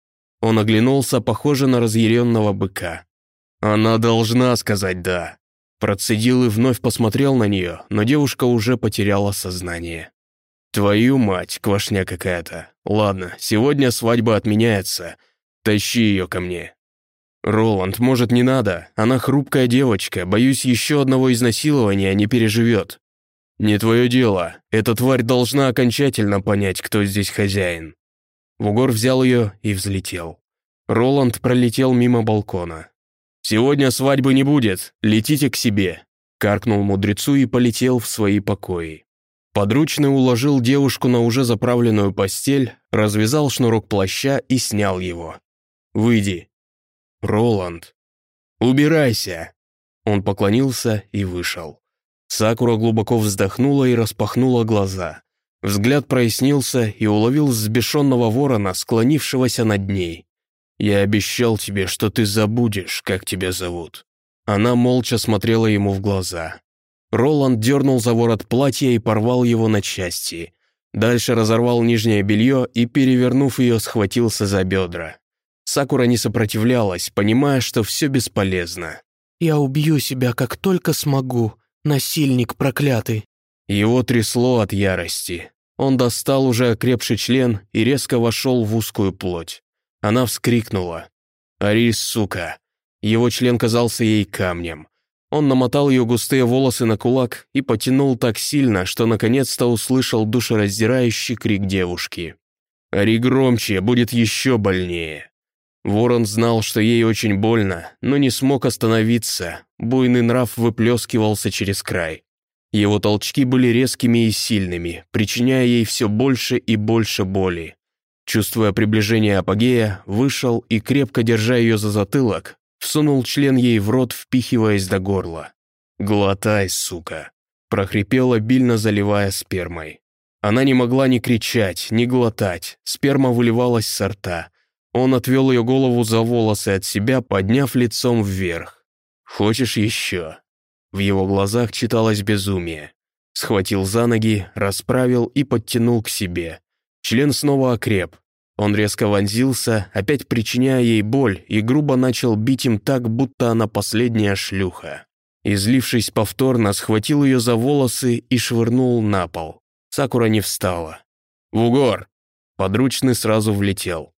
Он оглянулся, похоже на разъяренного быка. «Она должна сказать «да». Процедил и вновь посмотрел на нее, но девушка уже потеряла сознание. «Твою мать, квашня какая-то. Ладно, сегодня свадьба отменяется. Тащи ее ко мне». «Роланд, может, не надо? Она хрупкая девочка, боюсь, еще одного изнасилования не переживет». «Не твое дело. Эта тварь должна окончательно понять, кто здесь хозяин». Вугор взял ее и взлетел. Роланд пролетел мимо балкона. «Сегодня свадьбы не будет, летите к себе», — каркнул мудрецу и полетел в свои покои. Подручный уложил девушку на уже заправленную постель, развязал шнурок плаща и снял его. «Выйди». «Роланд». «Убирайся». Он поклонился и вышел. Сакура глубоко вздохнула и распахнула глаза. Взгляд прояснился и уловил взбешенного ворона, склонившегося над ней. «Я обещал тебе, что ты забудешь, как тебя зовут». Она молча смотрела ему в глаза. Роланд дернул за ворот платья и порвал его на части. Дальше разорвал нижнее белье и, перевернув ее, схватился за бедра. Сакура не сопротивлялась, понимая, что все бесполезно. «Я убью себя, как только смогу, насильник проклятый». Его трясло от ярости. Он достал уже окрепший член и резко вошел в узкую плоть. Она вскрикнула. «Арис, сука!» Его член казался ей камнем. Он намотал ее густые волосы на кулак и потянул так сильно, что наконец-то услышал душераздирающий крик девушки. «Ори громче, будет еще больнее!» Ворон знал, что ей очень больно, но не смог остановиться. Буйный нрав выплескивался через край. Его толчки были резкими и сильными, причиняя ей все больше и больше боли. Чувствуя приближение апогея, вышел и, крепко держа ее за затылок, всунул член ей в рот, впихиваясь до горла. «Глотай, сука!» – прохрипел, обильно заливая спермой. Она не могла ни кричать, ни глотать, сперма выливалась со рта. Он отвел ее голову за волосы от себя, подняв лицом вверх. «Хочешь еще?» В его глазах читалось безумие. Схватил за ноги, расправил и подтянул к себе. Член снова окреп. Он резко вонзился, опять причиняя ей боль, и грубо начал бить им так, будто она последняя шлюха. Излившись повторно, схватил ее за волосы и швырнул на пол. Сакура не встала. «В угор!» Подручный сразу влетел.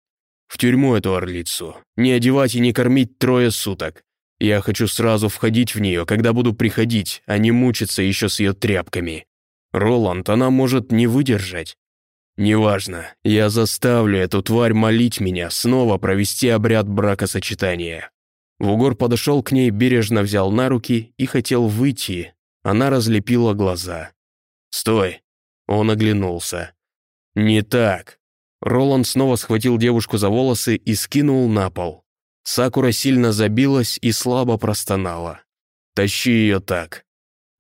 «В тюрьму эту орлицу. Не одевать и не кормить трое суток. Я хочу сразу входить в нее, когда буду приходить, а не мучиться еще с ее тряпками. Роланд, она может не выдержать. Неважно, я заставлю эту тварь молить меня снова провести обряд бракосочетания. Вугор подошел к ней, бережно взял на руки и хотел выйти. Она разлепила глаза. «Стой!» Он оглянулся. «Не так!» Роланд снова схватил девушку за волосы и скинул на пол. Сакура сильно забилась и слабо простонала. «Тащи ее так».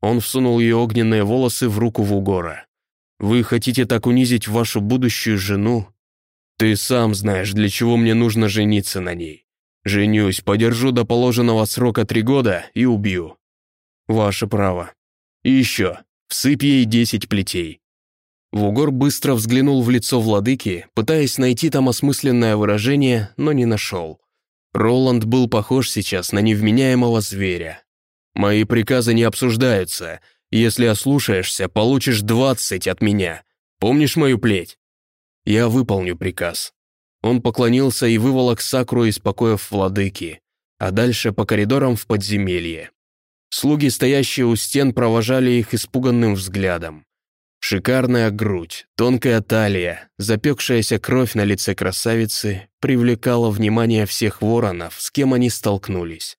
Он всунул ее огненные волосы в руку Вугора. «Вы хотите так унизить вашу будущую жену? Ты сам знаешь, для чего мне нужно жениться на ней. Женюсь, подержу до положенного срока три года и убью. Ваше право. И еще, всыпь ей десять плетей». Вугор быстро взглянул в лицо владыки, пытаясь найти там осмысленное выражение, но не нашел. Роланд был похож сейчас на невменяемого зверя. «Мои приказы не обсуждаются. Если ослушаешься, получишь двадцать от меня. Помнишь мою плеть?» «Я выполню приказ». Он поклонился и выволок Сакру из покоев владыки, а дальше по коридорам в подземелье. Слуги, стоящие у стен, провожали их испуганным взглядом. Шикарная грудь, тонкая талия, запекшаяся кровь на лице красавицы привлекала внимание всех воронов, с кем они столкнулись.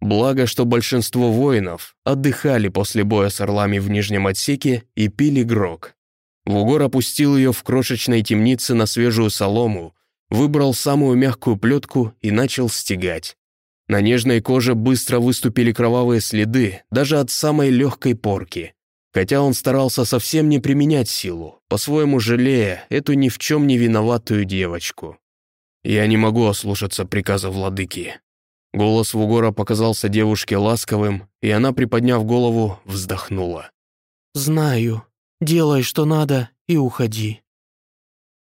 Благо, что большинство воинов отдыхали после боя с орлами в нижнем отсеке и пили грог. Вугор опустил ее в крошечной темнице на свежую солому, выбрал самую мягкую плетку и начал стегать. На нежной коже быстро выступили кровавые следы, даже от самой легкой порки хотя он старался совсем не применять силу, по-своему жалея эту ни в чем не виноватую девочку. «Я не могу ослушаться приказа владыки». Голос Вугора показался девушке ласковым, и она, приподняв голову, вздохнула. «Знаю. Делай, что надо, и уходи».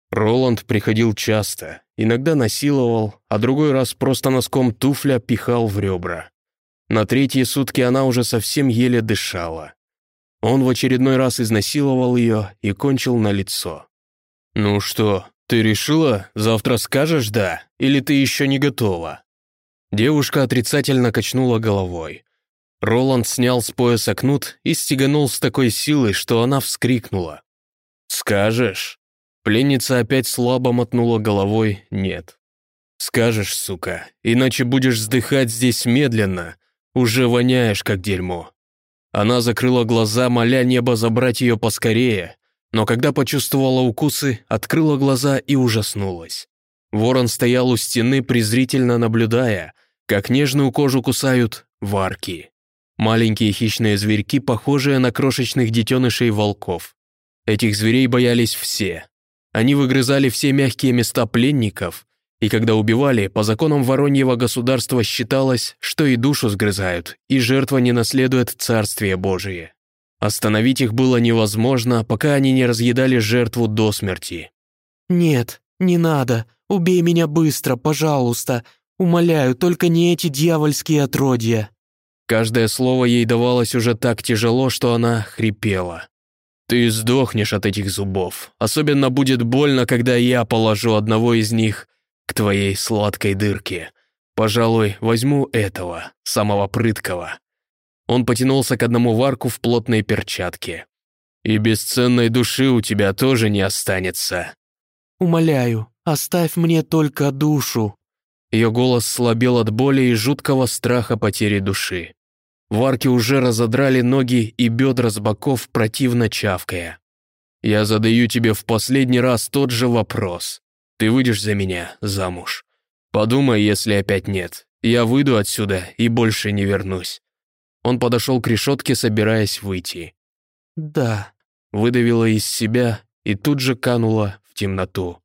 Роланд приходил часто, иногда насиловал, а другой раз просто носком туфля пихал в ребра. На третьи сутки она уже совсем еле дышала. Он в очередной раз изнасиловал ее и кончил на лицо. «Ну что, ты решила? Завтра скажешь «да» или ты еще не готова?» Девушка отрицательно качнула головой. Роланд снял с пояса кнут и стеганул с такой силой, что она вскрикнула. «Скажешь?» Пленница опять слабо мотнула головой «нет». «Скажешь, сука, иначе будешь вздыхать здесь медленно, уже воняешь как дерьмо». Она закрыла глаза, моля небо забрать ее поскорее, но когда почувствовала укусы, открыла глаза и ужаснулась. Ворон стоял у стены, презрительно наблюдая, как нежную кожу кусают варки. Маленькие хищные зверьки, похожие на крошечных детенышей волков. Этих зверей боялись все. Они выгрызали все мягкие места пленников, и когда убивали, по законам Вороньего государства считалось, что и душу сгрызают, и жертва не наследует Царствие Божие. Остановить их было невозможно, пока они не разъедали жертву до смерти. «Нет, не надо. Убей меня быстро, пожалуйста. Умоляю, только не эти дьявольские отродья». Каждое слово ей давалось уже так тяжело, что она хрипела. «Ты сдохнешь от этих зубов. Особенно будет больно, когда я положу одного из них к твоей сладкой дырке. Пожалуй, возьму этого, самого прыткого». Он потянулся к одному варку в плотной перчатке. «И бесценной души у тебя тоже не останется». «Умоляю, оставь мне только душу». Ее голос слабел от боли и жуткого страха потери души. Варки уже разодрали ноги и бедра с боков, противно чавкая. «Я задаю тебе в последний раз тот же вопрос. Ты выйдешь за меня замуж? Подумай, если опять нет. Я выйду отсюда и больше не вернусь». Он подошел к решетке, собираясь выйти. «Да», — выдавила из себя и тут же канула в темноту.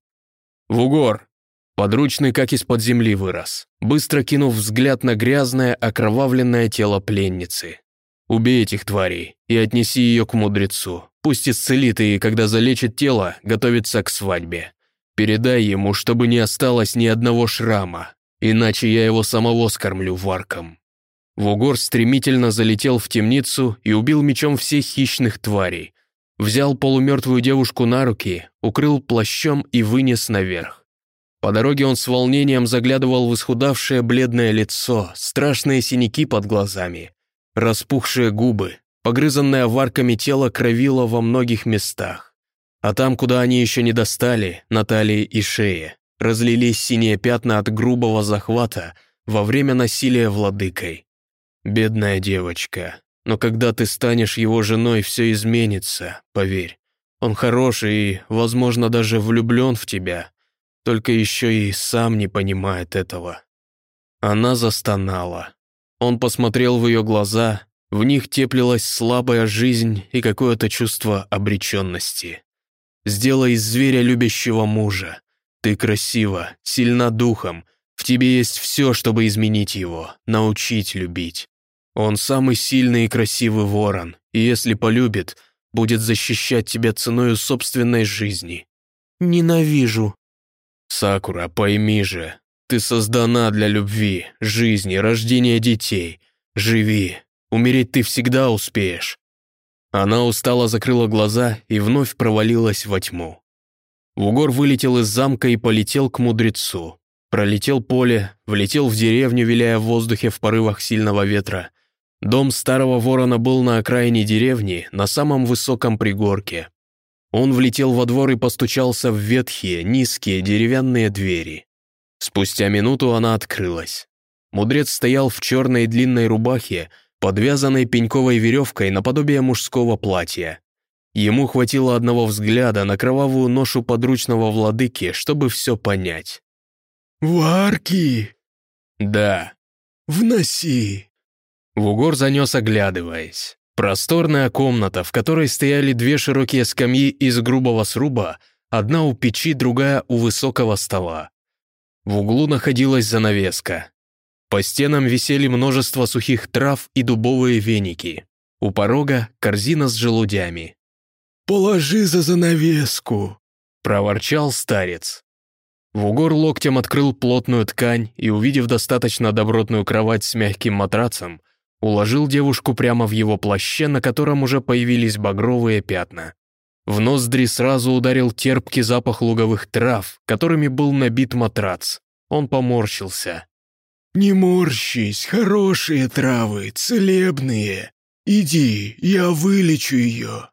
«Вугор!» Подручный как из-под земли вырос, быстро кинув взгляд на грязное, окровавленное тело пленницы. «Убей этих тварей и отнеси ее к мудрецу. Пусть исцелит и, когда залечит тело, готовится к свадьбе. Передай ему, чтобы не осталось ни одного шрама, иначе я его самого скормлю варком». Вугор стремительно залетел в темницу и убил мечом всех хищных тварей. Взял полумертвую девушку на руки, укрыл плащом и вынес наверх. По дороге он с волнением заглядывал в исхудавшее бледное лицо, страшные синяки под глазами, распухшие губы, погрызанное варками тело кровило во многих местах. А там, куда они еще не достали, на и шее, разлились синие пятна от грубого захвата во время насилия владыкой. Бедная девочка. Но когда ты станешь его женой, все изменится, поверь. Он хороший и, возможно, даже влюблен в тебя только еще и сам не понимает этого. Она застонала. Он посмотрел в ее глаза, в них теплилась слабая жизнь и какое-то чувство обреченности. «Сделай из зверя любящего мужа. Ты красива, сильна духом, в тебе есть все, чтобы изменить его, научить любить. Он самый сильный и красивый ворон, и если полюбит, будет защищать тебя ценою собственной жизни». «Ненавижу», «Сакура, пойми же, ты создана для любви, жизни, рождения детей. Живи, умереть ты всегда успеешь». Она устало закрыла глаза и вновь провалилась во тьму. Угор вылетел из замка и полетел к мудрецу. Пролетел поле, влетел в деревню, виляя в воздухе в порывах сильного ветра. Дом старого ворона был на окраине деревни, на самом высоком пригорке. Он влетел во двор и постучался в ветхие, низкие деревянные двери. Спустя минуту она открылась. Мудрец стоял в черной длинной рубахе, подвязанной пеньковой веревкой наподобие мужского платья. Ему хватило одного взгляда на кровавую ношу подручного владыки, чтобы все понять. «Варки!» «Да». «Вноси!» Вугор занес, оглядываясь. Просторная комната, в которой стояли две широкие скамьи из грубого сруба, одна у печи, другая у высокого стола. В углу находилась занавеска. По стенам висели множество сухих трав и дубовые веники. У порога корзина с желудями. «Положи за занавеску», — проворчал старец. Вугор локтем открыл плотную ткань и, увидев достаточно добротную кровать с мягким матрацем, Уложил девушку прямо в его плаще, на котором уже появились багровые пятна. В ноздри сразу ударил терпкий запах луговых трав, которыми был набит матрац. Он поморщился. «Не морщись, хорошие травы, целебные. Иди, я вылечу ее».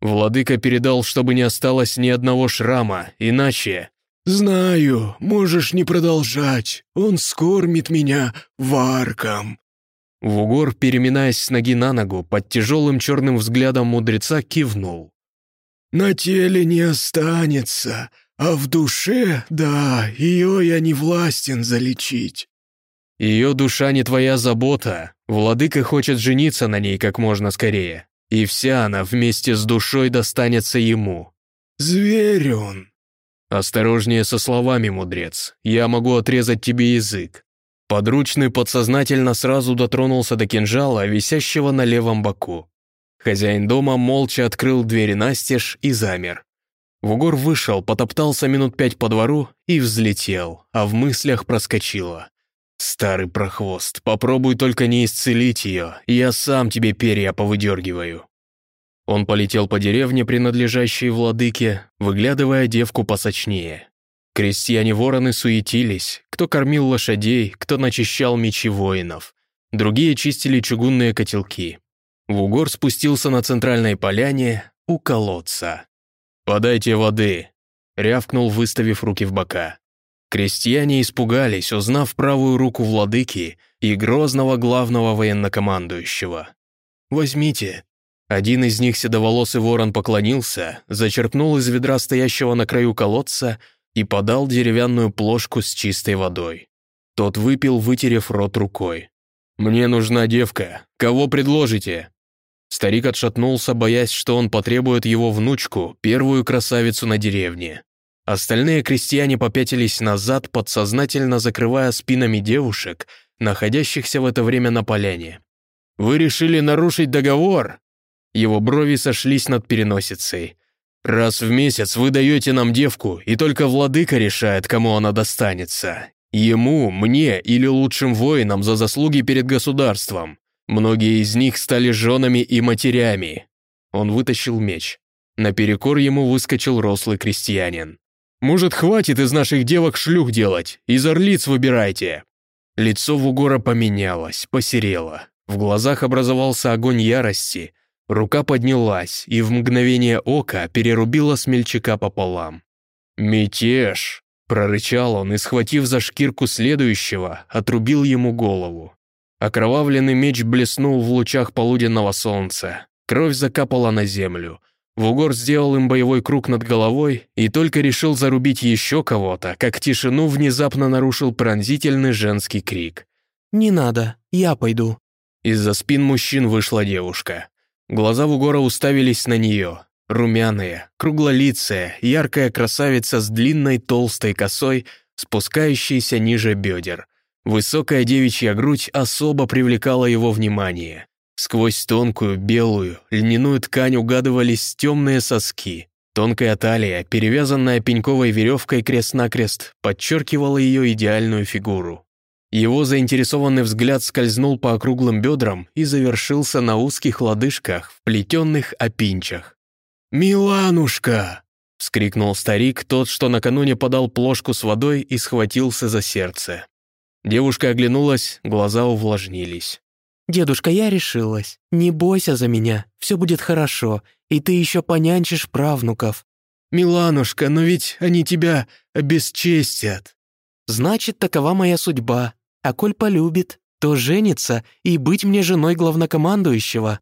Владыка передал, чтобы не осталось ни одного шрама, иначе... «Знаю, можешь не продолжать. Он скормит меня варком. Вугор, переминаясь с ноги на ногу, под тяжелым черным взглядом мудреца кивнул. «На теле не останется, а в душе, да, ее я не властен залечить». «Ее душа не твоя забота. Владыка хочет жениться на ней как можно скорее. и вся она вместе с душой достанется ему. Зверь он. Осторожнее со словами, мудрец, я могу отрезать тебе язык. Подручный подсознательно сразу дотронулся до кинжала, висящего на левом боку. Хозяин дома молча открыл двери настежь и замер. Вугор вышел, потоптался минут пять по двору и взлетел, а в мыслях проскочило. «Старый прохвост, попробуй только не исцелить ее, я сам тебе перья повыдергиваю». Он полетел по деревне, принадлежащей владыке, выглядывая девку посочнее. Крестьяне-вороны суетились, кто кормил лошадей, кто начищал мечи воинов. Другие чистили чугунные котелки. Вугор спустился на центральной поляне у колодца. «Подайте воды», — рявкнул, выставив руки в бока. Крестьяне испугались, узнав правую руку владыки и грозного главного военнокомандующего. «Возьмите». Один из них, седоволосый ворон, поклонился, зачерпнул из ведра стоящего на краю колодца и подал деревянную плошку с чистой водой. Тот выпил, вытерев рот рукой. «Мне нужна девка. Кого предложите?» Старик отшатнулся, боясь, что он потребует его внучку, первую красавицу на деревне. Остальные крестьяне попятились назад, подсознательно закрывая спинами девушек, находящихся в это время на поляне. «Вы решили нарушить договор?» Его брови сошлись над переносицей. «Раз в месяц вы даете нам девку, и только владыка решает, кому она достанется. Ему, мне или лучшим воинам за заслуги перед государством. Многие из них стали женами и матерями. Он вытащил меч. Наперекор ему выскочил рослый крестьянин. «Может, хватит из наших девок шлюх делать? Из орлиц выбирайте!» Лицо Вугора поменялось, посерело. В глазах образовался огонь ярости. Рука поднялась и в мгновение ока перерубила смельчака пополам. «Мятеж!» – прорычал он и, схватив за шкирку следующего, отрубил ему голову. Окровавленный меч блеснул в лучах полуденного солнца. Кровь закапала на землю. Вугор сделал им боевой круг над головой и только решил зарубить еще кого-то, как тишину внезапно нарушил пронзительный женский крик. «Не надо, я пойду». Из-за спин мужчин вышла девушка. Глаза Вугора уставились на нее. Румяная, круглолицая, яркая красавица с длинной толстой косой, спускающейся ниже бедер. Высокая девичья грудь особо привлекала его внимание. Сквозь тонкую, белую, льняную ткань угадывались темные соски. Тонкая талия, перевязанная пеньковой веревкой крест-накрест, подчеркивала ее идеальную фигуру. Его заинтересованный взгляд скользнул по округлым бедрам и завершился на узких лодыжках в плетенных опинчах. «Миланушка!» — вскрикнул старик, тот, что накануне подал плошку с водой и схватился за сердце. Девушка оглянулась, глаза увлажнились. «Дедушка, я решилась. Не бойся за меня, все будет хорошо, и ты еще понянчишь правнуков». «Миланушка, но ведь они тебя обесчестят». «Значит, такова моя судьба. А коль полюбит, то женится и быть мне женой главнокомандующего».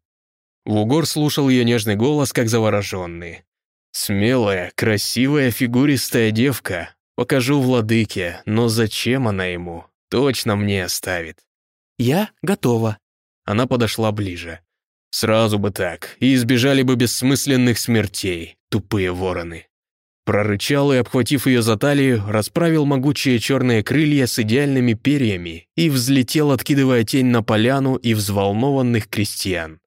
Вугор слушал ее нежный голос, как завороженный. «Смелая, красивая, фигуристая девка. Покажу владыке, но зачем она ему? Точно мне оставит». «Я готова». Она подошла ближе. «Сразу бы так, и избежали бы бессмысленных смертей, тупые вороны». Прорычал и, обхватив ее за талию, расправил могучие черные крылья с идеальными перьями и взлетел, откидывая тень на поляну и взволнованных крестьян.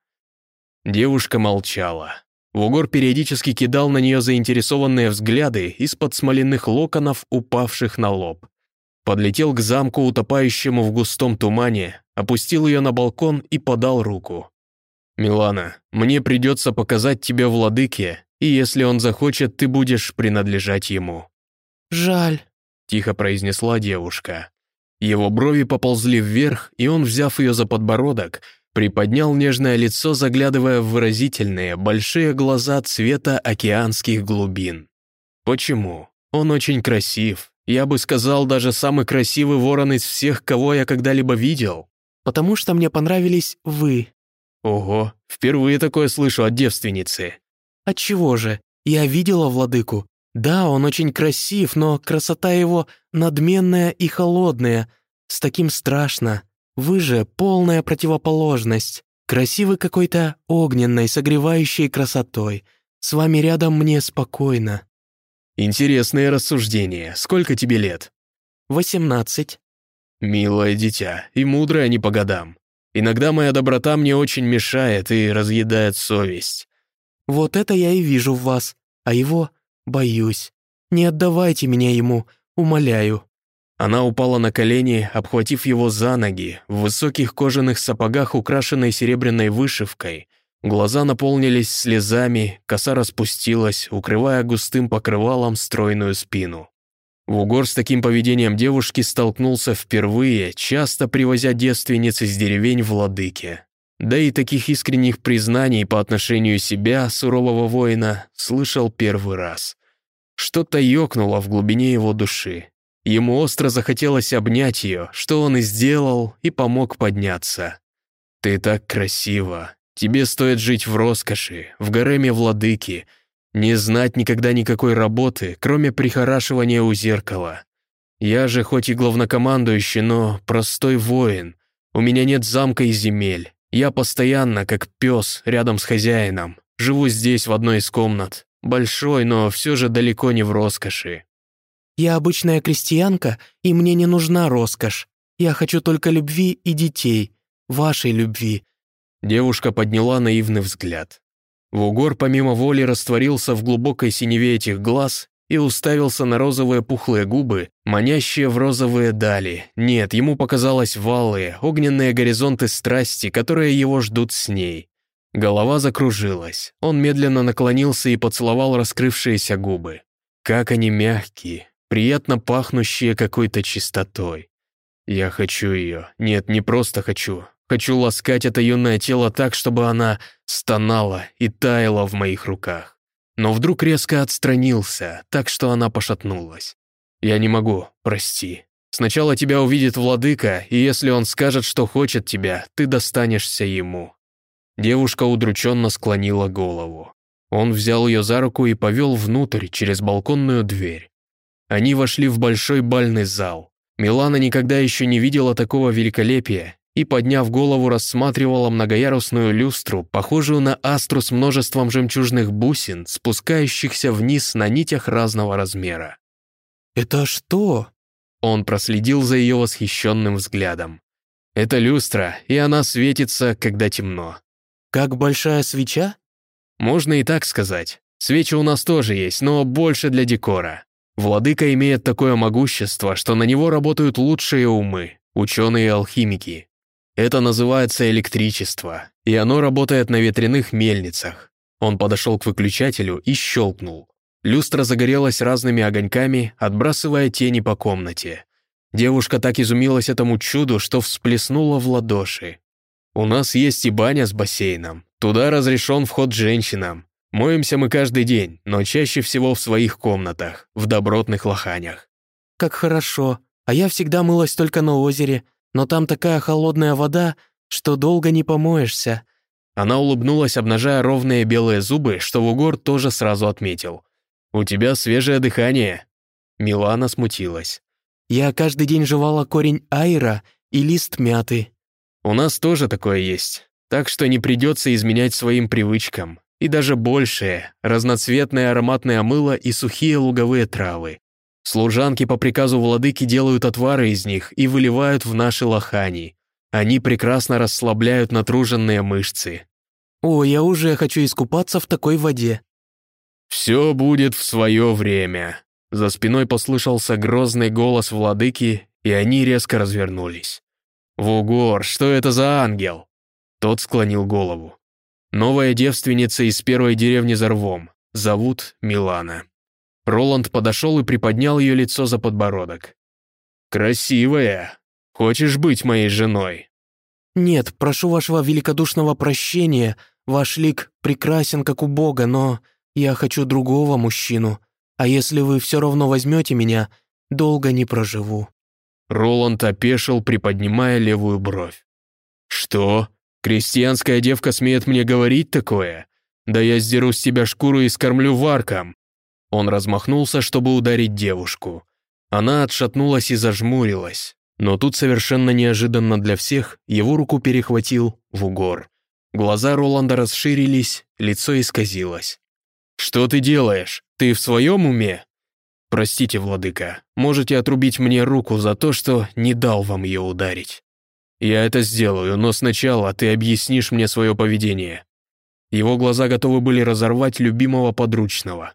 Девушка молчала. Вугор периодически кидал на нее заинтересованные взгляды из-под смоляных локонов, упавших на лоб подлетел к замку, утопающему в густом тумане, опустил ее на балкон и подал руку. «Милана, мне придется показать тебя владыке, и если он захочет, ты будешь принадлежать ему». «Жаль», — тихо произнесла девушка. Его брови поползли вверх, и он, взяв ее за подбородок, приподнял нежное лицо, заглядывая в выразительные, большие глаза цвета океанских глубин. «Почему? Он очень красив, я бы сказал, даже самый красивый ворон из всех, кого я когда-либо видел. Потому что мне понравились вы. Ого, впервые такое слышу от девственницы. Отчего же? Я видела владыку. Да, он очень красив, но красота его надменная и холодная. С таким страшно. Вы же полная противоположность. Красивый какой-то огненной, согревающей красотой. С вами рядом мне спокойно». «Интересные рассуждения. Сколько тебе лет?» «Восемнадцать». «Милое дитя, и мудрое не по годам. Иногда моя доброта мне очень мешает и разъедает совесть». «Вот это я и вижу в вас, а его боюсь. Не отдавайте меня ему, умоляю». Она упала на колени, обхватив его за ноги, в высоких кожаных сапогах, украшенной серебряной вышивкой. Глаза наполнились слезами, коса распустилась, укрывая густым покрывалом стройную спину. Вугор с таким поведением девушки столкнулся впервые, часто привозя девственниц из деревень в Ладыке. Да и таких искренних признаний по отношению себя, сурового воина, слышал первый раз. Что-то ёкнуло в глубине его души. Ему остро захотелось обнять ее, что он и сделал, и помог подняться. «Ты так красива. Тебе стоит жить в роскоши, в гареме владыки, не знать никогда никакой работы, кроме прихорашивания у зеркала. Я же хоть и главнокомандующий, но простой воин. У меня нет замка и земель. Я постоянно, как пес, рядом с хозяином. Живу здесь, в одной из комнат. Большой, но все же далеко не в роскоши. Я обычная крестьянка, и мне не нужна роскошь. Я хочу только любви и детей, вашей любви». Девушка подняла наивный взгляд. Вугор помимо воли растворился в глубокой синеве этих глаз и уставился на розовые пухлые губы, манящие в розовые дали. Нет, ему показалось валые, огненные горизонты страсти, которые его ждут с ней. Голова закружилась. Он медленно наклонился и поцеловал раскрывшиеся губы. Как они мягкие, приятно пахнущие какой-то чистотой. Я хочу ее. Нет, не просто хочу. Хочу ласкать это юное тело так, чтобы она стонала и таяла в моих руках. Но вдруг резко отстранился, так что она пошатнулась. Я не могу, прости. Сначала тебя увидит владыка, и если он скажет, что хочет тебя, ты достанешься ему». Девушка удрученно склонила голову. Он взял ее за руку и повел внутрь через балконную дверь. Они вошли в большой бальный зал. Милана никогда еще не видела такого великолепия и, подняв голову, рассматривала многоярусную люстру, похожую на астру с множеством жемчужных бусин, спускающихся вниз на нитях разного размера. «Это что?» Он проследил за ее восхищенным взглядом. «Это люстра, и она светится, когда темно». «Как большая свеча?» «Можно и так сказать. Свечи у нас тоже есть, но больше для декора. Владыка имеет такое могущество, что на него работают лучшие умы, ученые и алхимики. Это называется электричество, и оно работает на ветряных мельницах. Он подошел к выключателю и щелкнул. Люстра загорелась разными огоньками, отбрасывая тени по комнате. Девушка так изумилась этому чуду, что всплеснула в ладоши. «У нас есть и баня с бассейном. Туда разрешен вход женщинам. Моемся мы каждый день, но чаще всего в своих комнатах, в добротных лоханях. Как хорошо. А я всегда мылась только на озере, но там такая холодная вода, что долго не помоешься. Она улыбнулась, обнажая ровные белые зубы, что Вугор тоже сразу отметил. «У тебя свежее дыхание». Милана смутилась. «Я каждый день жевала корень айра и лист мяты». «У нас тоже такое есть, так что не придется изменять своим привычкам и даже большее, разноцветное ароматное мыло и сухие луговые травы. Служанки по приказу владыки делают отвары из них и выливают в наши лохани. Они прекрасно расслабляют натруженные мышцы. «О, я уже хочу искупаться в такой воде». «Все будет в свое время». За спиной послышался грозный голос владыки, и они резко развернулись. «Вугор, что это за ангел?» Тот склонил голову. Новая девственница из первой деревни за рвом. Зовут Милана. Роланд подошел и приподнял ее лицо за подбородок. «Красивая. Хочешь быть моей женой?» «Нет, прошу вашего великодушного прощения. Ваш лик прекрасен, как у Бога, но я хочу другого мужчину. А если вы все равно возьмете меня, долго не проживу». Роланд опешил, приподнимая левую бровь. «Что? Крестьянская девка смеет мне говорить такое? Да я сдеру с тебя шкуру и скормлю варкам!» Он размахнулся, чтобы ударить девушку. Она отшатнулась и зажмурилась. Но тут совершенно неожиданно для всех его руку перехватил Вугор. Глаза Роланда расширились, лицо исказилось. «Что ты делаешь? Ты в своем уме?» «Простите, владыка, можете отрубить мне руку за то, что не дал вам ее ударить. Я это сделаю, но сначала ты объяснишь мне свое поведение». Его глаза готовы были разорвать любимого подручного.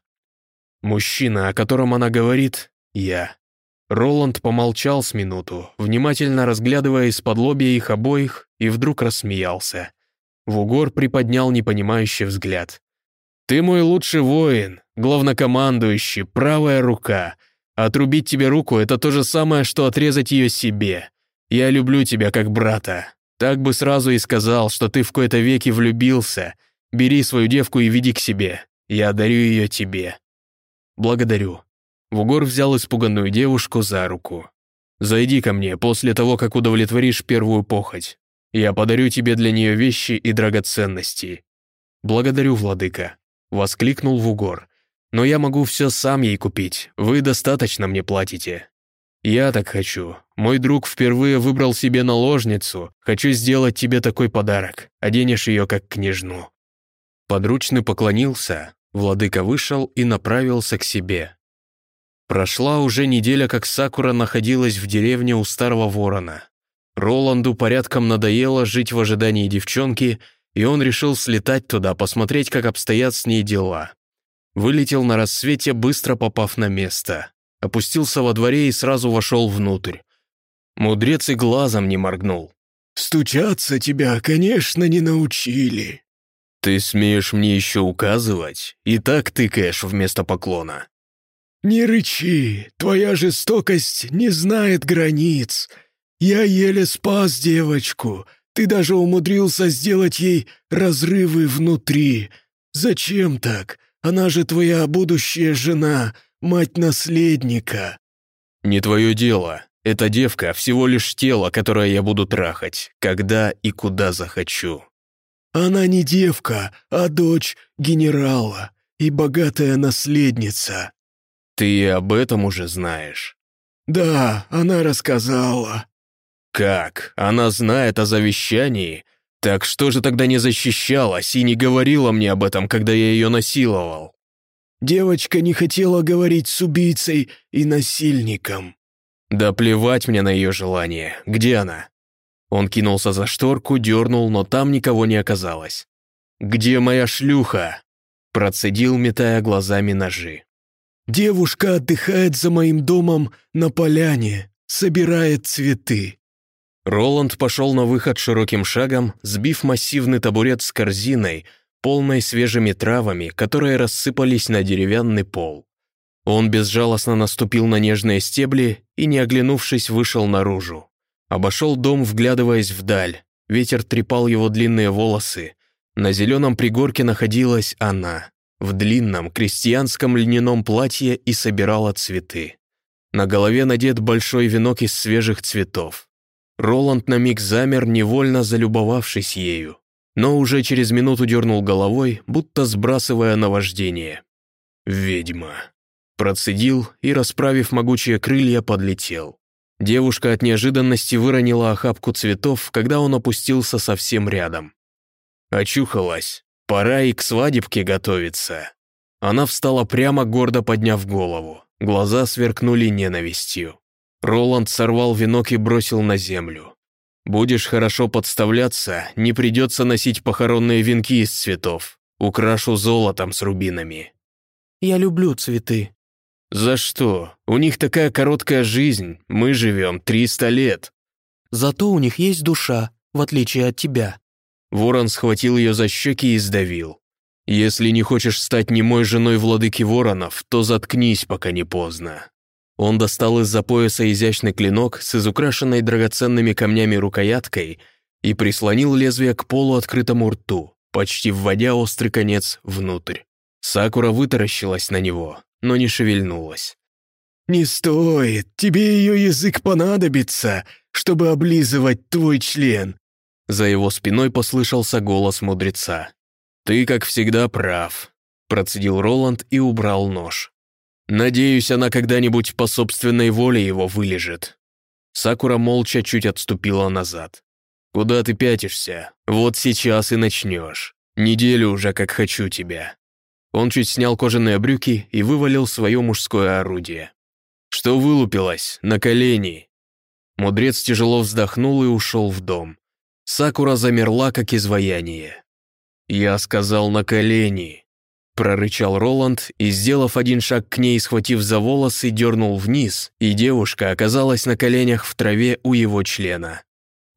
Мужчина, о котором она говорит, я. Роланд помолчал с минуту, внимательно разглядывая из-под лобья их обоих, и вдруг рассмеялся. Вугор приподнял непонимающий взгляд. «Ты мой лучший воин, главнокомандующий, правая рука. Отрубить тебе руку — это то же самое, что отрезать ее себе. Я люблю тебя как брата. Так бы сразу и сказал, что ты в кои-то веки влюбился. Бери свою девку и веди к себе. Я дарю ее тебе». «Благодарю». Вугор взял испуганную девушку за руку. «Зайди ко мне после того, как удовлетворишь первую похоть. Я подарю тебе для нее вещи и драгоценности». «Благодарю, владыка», — воскликнул Вугор. «Но я могу все сам ей купить, вы достаточно мне платите». «Я так хочу. Мой друг впервые выбрал себе наложницу. Хочу сделать тебе такой подарок. Оденешь ее как княжну». Подручный поклонился, владыка вышел и направился к себе. Прошла уже неделя, как Сакура находилась в деревне у Старого Ворона. Роланду порядком надоело жить в ожидании девчонки, и он решил слетать туда, посмотреть, как обстоят с ней дела. Вылетел на рассвете, быстро попав на место. Опустился во дворе и сразу вошел внутрь. Мудрец и глазом не моргнул. «Стучаться тебя, конечно, не научили». «Ты смеешь мне еще указывать? И так тыкаешь вместо поклона». «Не рычи, твоя жестокость не знает границ. Я еле спас девочку. Ты даже умудрился сделать ей разрывы внутри. Зачем так? Она же твоя будущая жена, мать наследника». «Не твое дело. Эта девка всего лишь тело, которое я буду трахать, когда и куда захочу». «Она не девка, а дочь генерала и богатая наследница». «Ты об этом уже знаешь?» «Да, она рассказала». Как? Она знает о завещании? Так что же тогда не защищалась и не говорила мне об этом, когда я ее насиловал? Девочка не хотела говорить с убийцей и насильником. Да плевать мне на ее желание. Где она? Он кинулся за шторку, дернул, но там никого не оказалось. «Где моя шлюха?» Процедил, метая глазами ножи. «Девушка отдыхает за моим домом на поляне, собирает цветы. Роланд пошел на выход широким шагом, сбив массивный табурет с корзиной, полной свежими травами, которые рассыпались на деревянный пол. Он безжалостно наступил на нежные стебли и, не оглянувшись, вышел наружу. Обошел дом, вглядываясь вдаль. Ветер трепал его длинные волосы. На зеленом пригорке находилась она, в длинном крестьянском льняном платье и собирала цветы. На голове надет большой венок из свежих цветов. Роланд на миг замер, невольно залюбовавшись ею, но уже через минуту дернул головой, будто сбрасывая наваждение. «Ведьма!» Процедил и, расправив могучие крылья, подлетел. Девушка от неожиданности выронила охапку цветов, когда он опустился совсем рядом. Очухалась. Пора и к свадебке готовиться. Она встала прямо, гордо подняв голову. Глаза сверкнули ненавистью. Роланд сорвал венок и бросил на землю. «Будешь хорошо подставляться, не придется носить похоронные венки из цветов. Украшу золотом с рубинами». «Я люблю цветы». «За что? У них такая короткая жизнь. Мы живем 300 лет». «Зато у них есть душа, в отличие от тебя». Ворон схватил ее за щеки и сдавил. «Если не хочешь стать немой женой владыки воронов, то заткнись, пока не поздно». Он достал из-за пояса изящный клинок с изукрашенной драгоценными камнями рукояткой и прислонил лезвие к полу открытому рту, почти вводя острый конец внутрь. Сакура вытаращилась на него, но не шевельнулась. «Не стоит, тебе ее язык понадобится, чтобы облизывать твой член». За его спиной послышался голос мудреца. «Ты, как всегда, прав», – процедил Роланд и убрал нож. Надеюсь, она когда-нибудь по собственной воле его вылежит. Сакура молча чуть отступила назад. Куда ты пятишься? Вот сейчас и начнешь. Неделю уже как хочу тебя». Он чуть снял кожаные брюки и вывалил свое мужское орудие. «Что вылупилось? На колени!» Мудрец тяжело вздохнул и ушел в дом. Сакура замерла, как изваяние. «Я сказал на колени!» Прорычал Роланд и, сделав один шаг к ней, схватив за волосы, дернул вниз, и девушка оказалась на коленях в траве у его члена.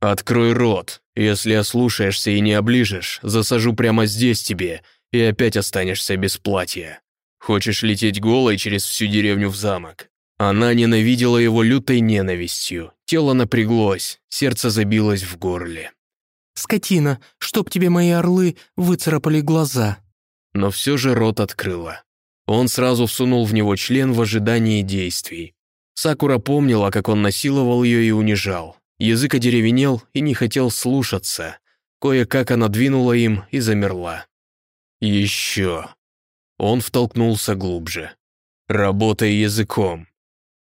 «Открой рот. Если ослушаешься и не оближешь, засажу прямо здесь тебе, и опять останешься без платья. Хочешь лететь голой через всю деревню в замок?» Она ненавидела его лютой ненавистью. Тело напряглось, сердце забилось в горле. «Скотина, чтоб тебе мои орлы выцарапали глаза!» Но все же рот открыла. Он сразу всунул в него член в ожидании действий. Сакура помнила, как он насиловал ее и унижал. Язык одеревенел и не хотел слушаться. Кое-как она двинула им и замерла. «Еще». Он втолкнулся глубже. «Работай языком».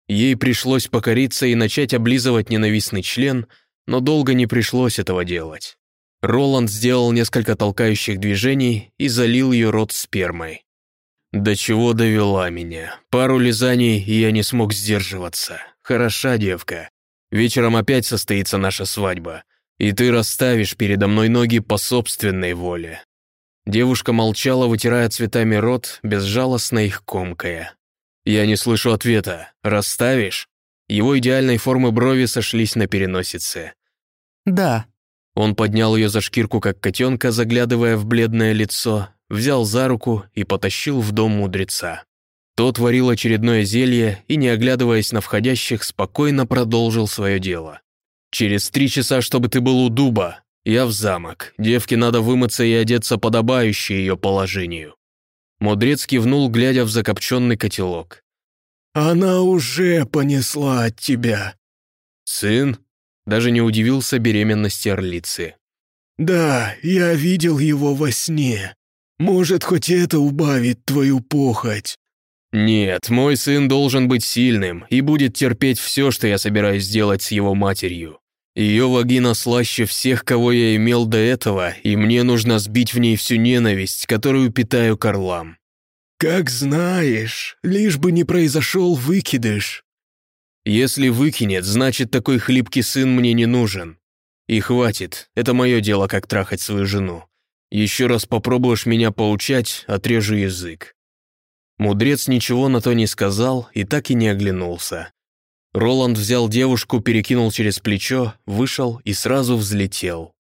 Ей пришлось покориться и начать облизывать ненавистный член, но долго не пришлось этого делать. Роланд сделал несколько толкающих движений и залил ее рот спермой. «До чего довела меня? Пару лизаний, и я не смог сдерживаться. Хороша девка. Вечером опять состоится наша свадьба, и ты расставишь передо мной ноги по собственной воле». Девушка молчала, вытирая цветами рот, безжалостно их комкая. «Я не слышу ответа. Расставишь?» Его идеальной формы брови сошлись на переносице. «Да». Он поднял ее за шкирку, как котенка, заглядывая в бледное лицо, взял за руку и потащил в дом мудреца. Тот варил очередное зелье и, не оглядываясь на входящих, спокойно продолжил свое дело. «Через три часа, чтобы ты был у дуба, я в замок. Девке надо вымыться и одеться подобающе ее положению». Мудрец кивнул, глядя в закопченный котелок. «Она уже понесла от тебя». «Сын?» Даже не удивился беременности орлицы. «Да, я видел его во сне. Может, хоть это убавит твою похоть». «Нет, мой сын должен быть сильным и будет терпеть все, что я собираюсь сделать с его матерью. Ее вагина слаще всех, кого я имел до этого, и мне нужно сбить в ней всю ненависть, которую питаю к орлам». «Как знаешь, лишь бы не произошел выкидыш». «Если выкинет, значит, такой хлипкий сын мне не нужен. И хватит, это мое дело, как трахать свою жену. Еще раз попробуешь меня поучать, отрежу язык». Мудрец ничего на то не сказал и так и не оглянулся. Роланд взял девушку, перекинул через плечо, вышел и сразу взлетел.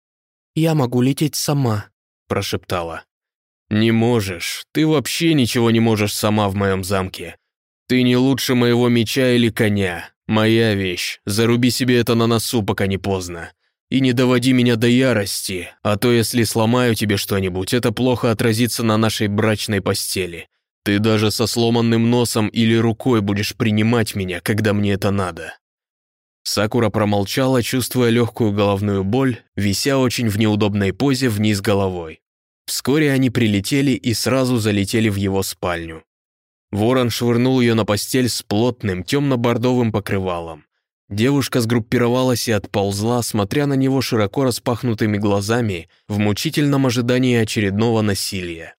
«Я могу лететь сама», – прошептала. «Не можешь. Ты вообще ничего не можешь сама в моем замке. Ты не лучше моего меча или коня. Моя вещь. Заруби себе это на носу, пока не поздно. И не доводи меня до ярости, а то если сломаю тебе что-нибудь, это плохо отразится на нашей брачной постели. Ты даже со сломанным носом или рукой будешь принимать меня, когда мне это надо». Сакура промолчала, чувствуя легкую головную боль, вися очень в неудобной позе вниз головой. Вскоре они прилетели и сразу залетели в его спальню. Ворон швырнул ее на постель с плотным темно-бордовым покрывалом. Девушка сгруппировалась и отползла, смотря на него широко распахнутыми глазами, в мучительном ожидании очередного насилия.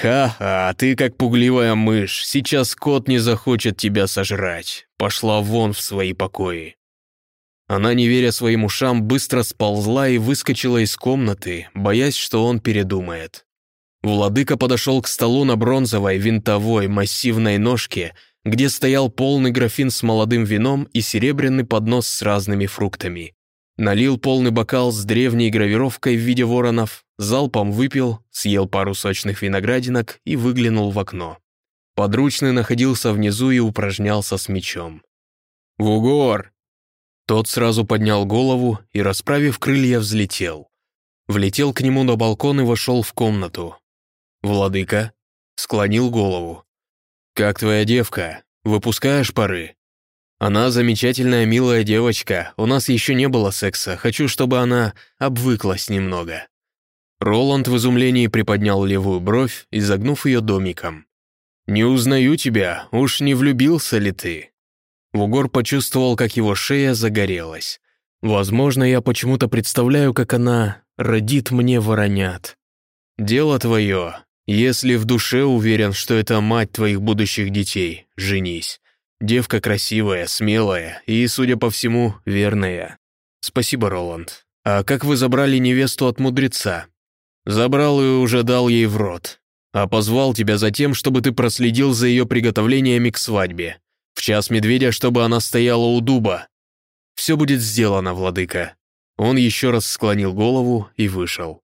«Ха-ха, ты как пугливая мышь, сейчас кот не захочет тебя сожрать. Пошла вон в свои покои». Она, не веря своим ушам, быстро сползла и выскочила из комнаты, боясь, что он передумает. Владыка подошел к столу на бронзовой, винтовой, массивной ножке, где стоял полный графин с молодым вином и серебряный поднос с разными фруктами. Налил полный бокал с древней гравировкой в виде воронов, залпом выпил, съел пару сочных виноградинок и выглянул в окно. Подручный находился внизу и упражнялся с мечом. «Вугор!» Тот сразу поднял голову и, расправив крылья, взлетел. Влетел к нему на балкон и вошел в комнату. «Владыка?» Склонил голову. «Как твоя девка? Выпускаешь пары?» «Она замечательная, милая девочка. У нас еще не было секса. Хочу, чтобы она обвыклась немного». Роланд в изумлении приподнял левую бровь, изогнув ее домиком. «Не узнаю тебя. Уж не влюбился ли ты?» Вугор почувствовал, как его шея загорелась. Возможно, я почему-то представляю, как она родит мне воронят. Дело твое. Если в душе уверен, что это мать твоих будущих детей, женись. Девка красивая, смелая и, судя по всему, верная. Спасибо, Роланд. А как вы забрали невесту от мудреца? Забрал и уже дал ей в рот. А позвал тебя за тем, чтобы ты проследил за ее приготовлениями к свадьбе. В час медведя, чтобы она стояла у дуба. Все будет сделано, владыка. Он еще раз склонил голову и вышел.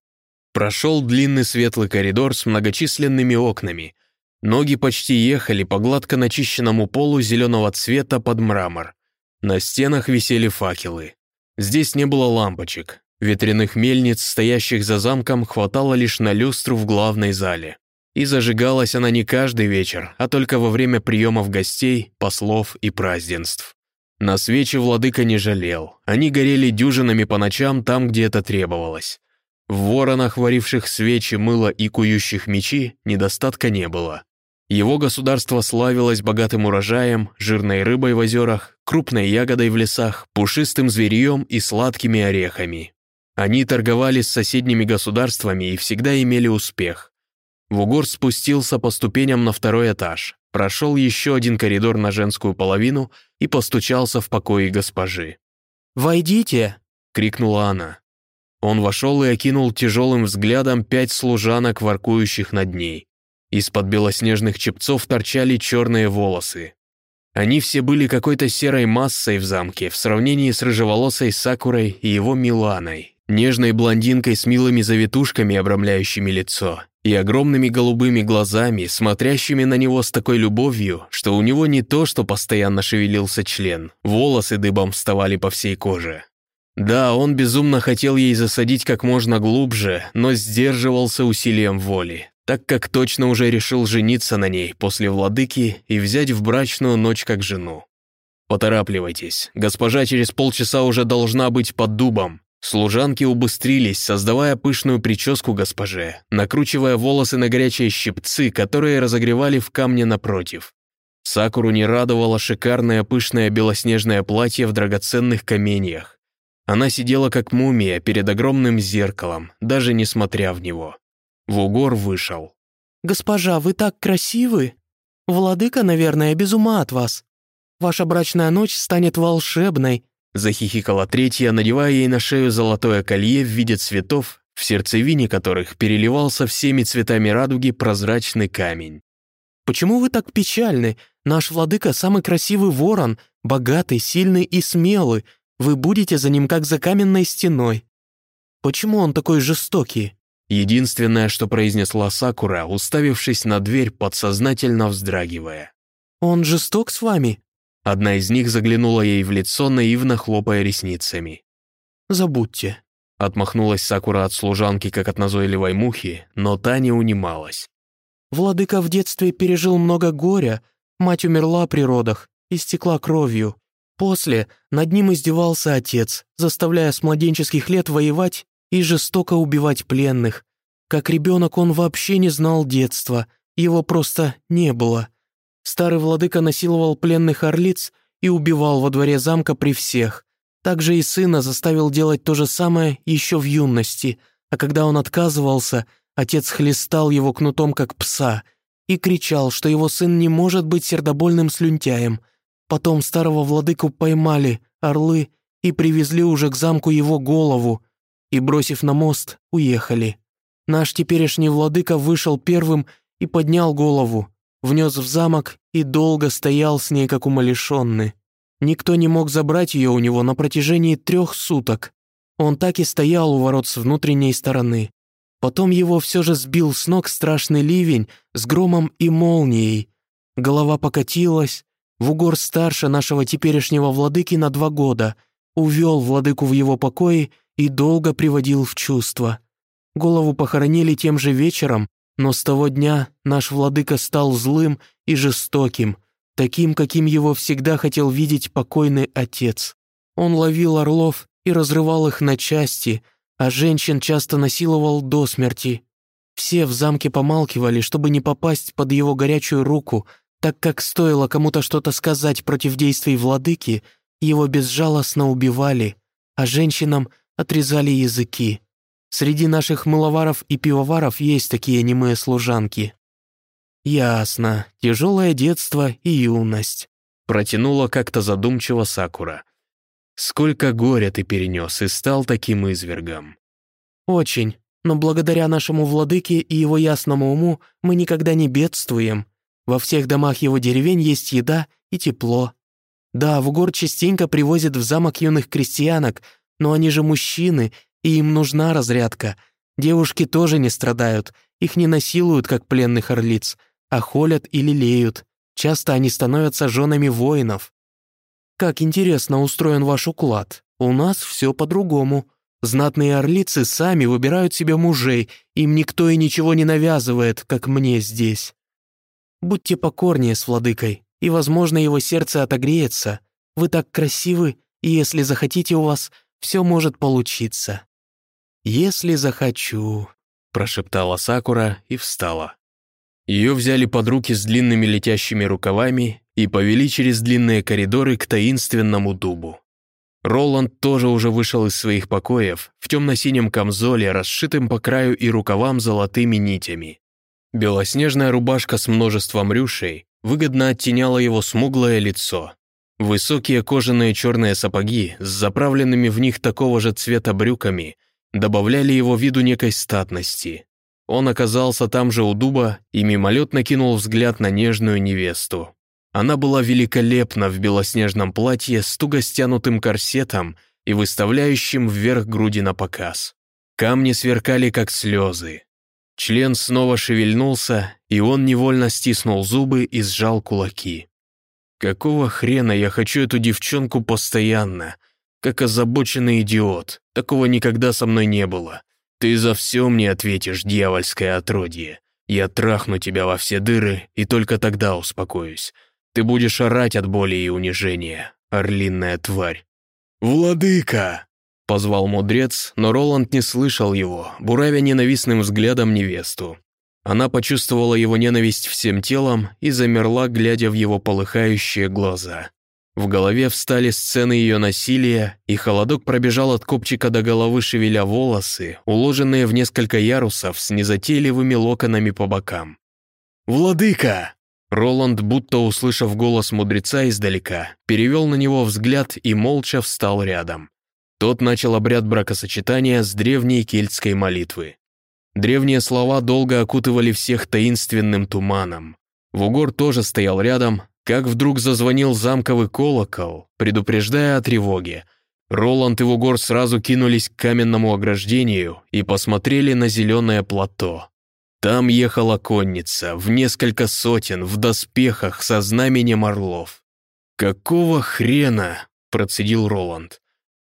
Прошел длинный светлый коридор с многочисленными окнами. Ноги почти ехали по гладко начищенному полу зеленого цвета под мрамор. На стенах висели факелы. Здесь не было лампочек. Ветряных мельниц, стоящих за замком, хватало лишь на люстру в главной зале. И зажигалась она не каждый вечер, а только во время приемов гостей, послов и празднеств. На свечи владыка не жалел. Они горели дюжинами по ночам там, где это требовалось. В воронах, варивших свечи, мыло и кующих мечи, недостатка не было. Его государство славилось богатым урожаем, жирной рыбой в озерах, крупной ягодой в лесах, пушистым зверьем и сладкими орехами. Они торговали с соседними государствами и всегда имели успех. Вугор спустился по ступеням на второй этаж, прошел еще один коридор на женскую половину и постучался в покои госпожи. «Войдите!» — крикнула она. Он вошел и окинул тяжелым взглядом пять служанок, воркующих над ней. Из-под белоснежных чепцов торчали черные волосы. Они все были какой-то серой массой в замке в сравнении с рыжеволосой Сакурой и его Миланой, нежной блондинкой с милыми завитушками, обрамляющими лицо, и огромными голубыми глазами, смотрящими на него с такой любовью, что у него не то, что постоянно шевелился член, волосы дыбом вставали по всей коже. Да, он безумно хотел ей засадить как можно глубже, но сдерживался усилием воли, так как точно уже решил жениться на ней после владыки и взять в брачную ночь как жену. «Поторапливайтесь, госпожа через полчаса уже должна быть под дубом». Служанки убыстрились, создавая пышную прическу госпоже, накручивая волосы на горячие щипцы, которые разогревали в камне напротив. Сакуру не радовало шикарное пышное белоснежное платье в драгоценных каменьях, она сидела как мумия перед огромным зеркалом, даже не смотря в него. Вугор вышел. «Госпожа, вы так красивы! Владыка, наверное, без ума от вас. Ваша брачная ночь станет волшебной!» Захихикала третья, надевая ей на шею золотое колье в виде цветов, в сердцевине которых переливался всеми цветами радуги прозрачный камень. «Почему вы так печальны? Наш владыка самый красивый ворон, богатый, сильный и смелый, вы будете за ним как за каменной стеной. Почему он такой жестокий?» Единственное, что произнесла Сакура, уставившись на дверь, подсознательно вздрагивая. «Он жесток с вами?» Одна из них заглянула ей в лицо, наивно хлопая ресницами. «Забудьте», — отмахнулась Сакура от служанки, как от назойливой мухи, но та не унималась. «Владыка в детстве пережил много горя, мать умерла при родах, истекла кровью. После над ним издевался отец, заставляя с младенческих лет воевать и жестоко убивать пленных. Как ребенок он вообще не знал детства, его просто не было. Старый владыка насиловал пленных орлиц и убивал во дворе замка при всех. Также и сына заставил делать то же самое еще в юности, а когда он отказывался, отец хлестал его кнутом как пса и кричал, что его сын не может быть сердобольным слюнтяем – Потом старого владыку поймали орлы и привезли уже к замку его голову, и, бросив на мост, уехали. Наш теперешний владыка вышел первым и поднял голову, внес в замок и долго стоял с ней, как умалишенный. Никто не мог забрать ее у него на протяжении трех суток. Он так и стоял у ворот с внутренней стороны. Потом его все же сбил с ног страшный ливень с громом и молнией. Голова покатилась, Вугор старше нашего теперешнего владыки на два года, увел владыку в его покои и долго приводил в чувство. Голову похоронили тем же вечером, но с того дня наш владыка стал злым и жестоким, таким, каким его всегда хотел видеть покойный отец. Он ловил орлов и разрывал их на части, а женщин часто насиловал до смерти. Все в замке помалкивали, чтобы не попасть под его горячую руку, так как стоило кому-то что-то сказать против действий владыки, его безжалостно убивали. а женщинам отрезали языки. Среди наших мыловаров и пивоваров есть такие немые служанки». «Ясно. Тяжелое детство и юность», — протянула как-то задумчиво Сакура. «Сколько горя ты перенес и стал таким извергом». «Очень, но благодаря нашему владыке и его ясному уму мы никогда не бедствуем. Во всех домах его деревень есть еда и тепло. Да, в гор частенько привозят в замок юных крестьянок, но они же мужчины, и им нужна разрядка. Девушки тоже не страдают, их не насилуют, как пленных орлиц, а холят и лелеют. Часто они становятся женами воинов. Как интересно устроен ваш уклад. У нас все по-другому. Знатные орлицы сами выбирают себе мужей, им никто и ничего не навязывает, как мне здесь. Будьте покорнее с владыкой, и, возможно, его сердце отогреется. Вы так красивы, и если захотите у вас, все может получиться». «Если захочу», — прошептала Сакура и встала. Ее взяли под руки с длинными летящими рукавами и повели через длинные коридоры к таинственному дубу. Роланд тоже уже вышел из своих покоев в темно-синем камзоле, расшитым по краю и рукавам золотыми нитями. Белоснежная рубашка с множеством рюшей выгодно оттеняла его смуглое лицо. Высокие кожаные черные сапоги с заправленными в них такого же цвета брюками добавляли его виду некой статности. Он оказался там же у дуба и мимолетно кинул взгляд на нежную невесту. Она была великолепна в белоснежном платье с туго стянутым корсетом и выставляющим вверх груди на показ. Камни сверкали, как слезы. Член снова шевельнулся, и он невольно стиснул зубы и сжал кулаки. «Какого хрена я хочу эту девчонку постоянно? Как озабоченный идиот. Такого никогда со мной не было. Ты за все мне ответишь, дьявольское отродье. Я трахну тебя во все дыры, и только тогда успокоюсь. Ты будешь орать от боли и унижения, орлинная тварь». «Владыка!» Позвал мудрец, но Роланд не слышал его, буравя ненавистным взглядом невесту. Она почувствовала его ненависть всем телом и замерла, глядя в его полыхающие глаза. В голове встали сцены ее насилия, и холодок пробежал от копчика до головы, шевеля волосы, уложенные в несколько ярусов с незатейливыми локонами по бокам. «Владыка!» Роланд, будто услышав голос мудреца издалека, перевел на него взгляд и молча встал рядом. Тот начал обряд бракосочетания с древней кельтской молитвы. Древние слова долго окутывали всех таинственным туманом. Вугор тоже стоял рядом, как вдруг зазвонил замковый колокол, предупреждая о тревоге. Роланд и Вугор сразу кинулись к каменному ограждению и посмотрели на зеленое плато. Там ехала конница, в несколько сотен, в доспехах, со знаменем орлов. «Какого хрена?» – процедил Роланд.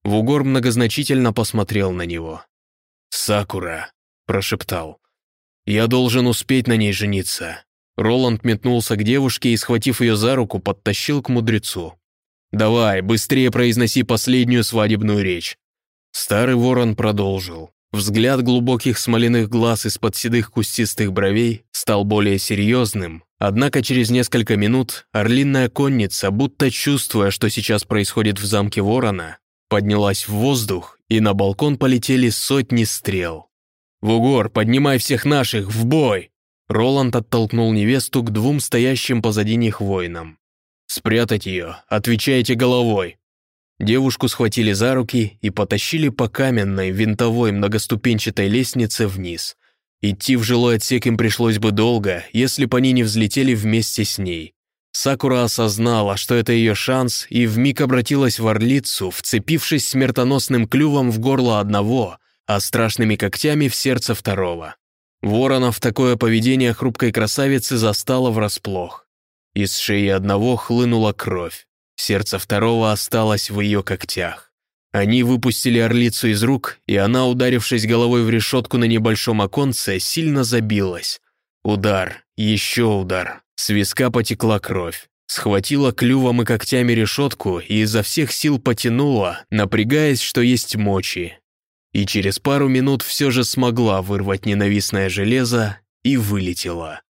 Вугор многозначительно посмотрел на него. «Сакура», — прошептал. «Я должен успеть на ней жениться». Роланд метнулся к девушке и, схватив ее за руку, подтащил к мудрецу. «Давай, быстрее произноси последнюю свадебную речь». Старый ворон продолжил. Взгляд глубоких смоляных глаз из-под седых кустистых бровей стал более серьезным, однако через несколько минут орлиная конница, будто чувствуя, что сейчас происходит в замке ворона, поднялась в воздух, и на балкон полетели сотни стрел. «Вугор, поднимай всех наших, в бой!» Роланд оттолкнул невесту к двум стоящим позади них воинам. «Спрятать ее, отвечайте головой!» Девушку схватили за руки и потащили по каменной, винтовой, многоступенчатой лестнице вниз. Идти в жилой отсек им пришлось бы долго, если бы они не взлетели вместе с ней. Сакура осознала, что это ее шанс, и вмиг обратилась в орлицу, вцепившись смертоносным клювом в горло одного, а страшными когтями в сердце второго. Воронов такое поведение хрупкой красавицы застало врасплох. Из шеи одного хлынула кровь, сердце второго осталось в ее когтях. Они выпустили орлицу из рук, и она, ударившись головой в решетку на небольшом оконце, сильно забилась. Удар, еще удар, с виска потекла кровь. Схватила клювом и когтями решетку и изо всех сил потянула, напрягаясь, что есть мочи. И через пару минут все же смогла вырвать ненавистное железо и вылетела.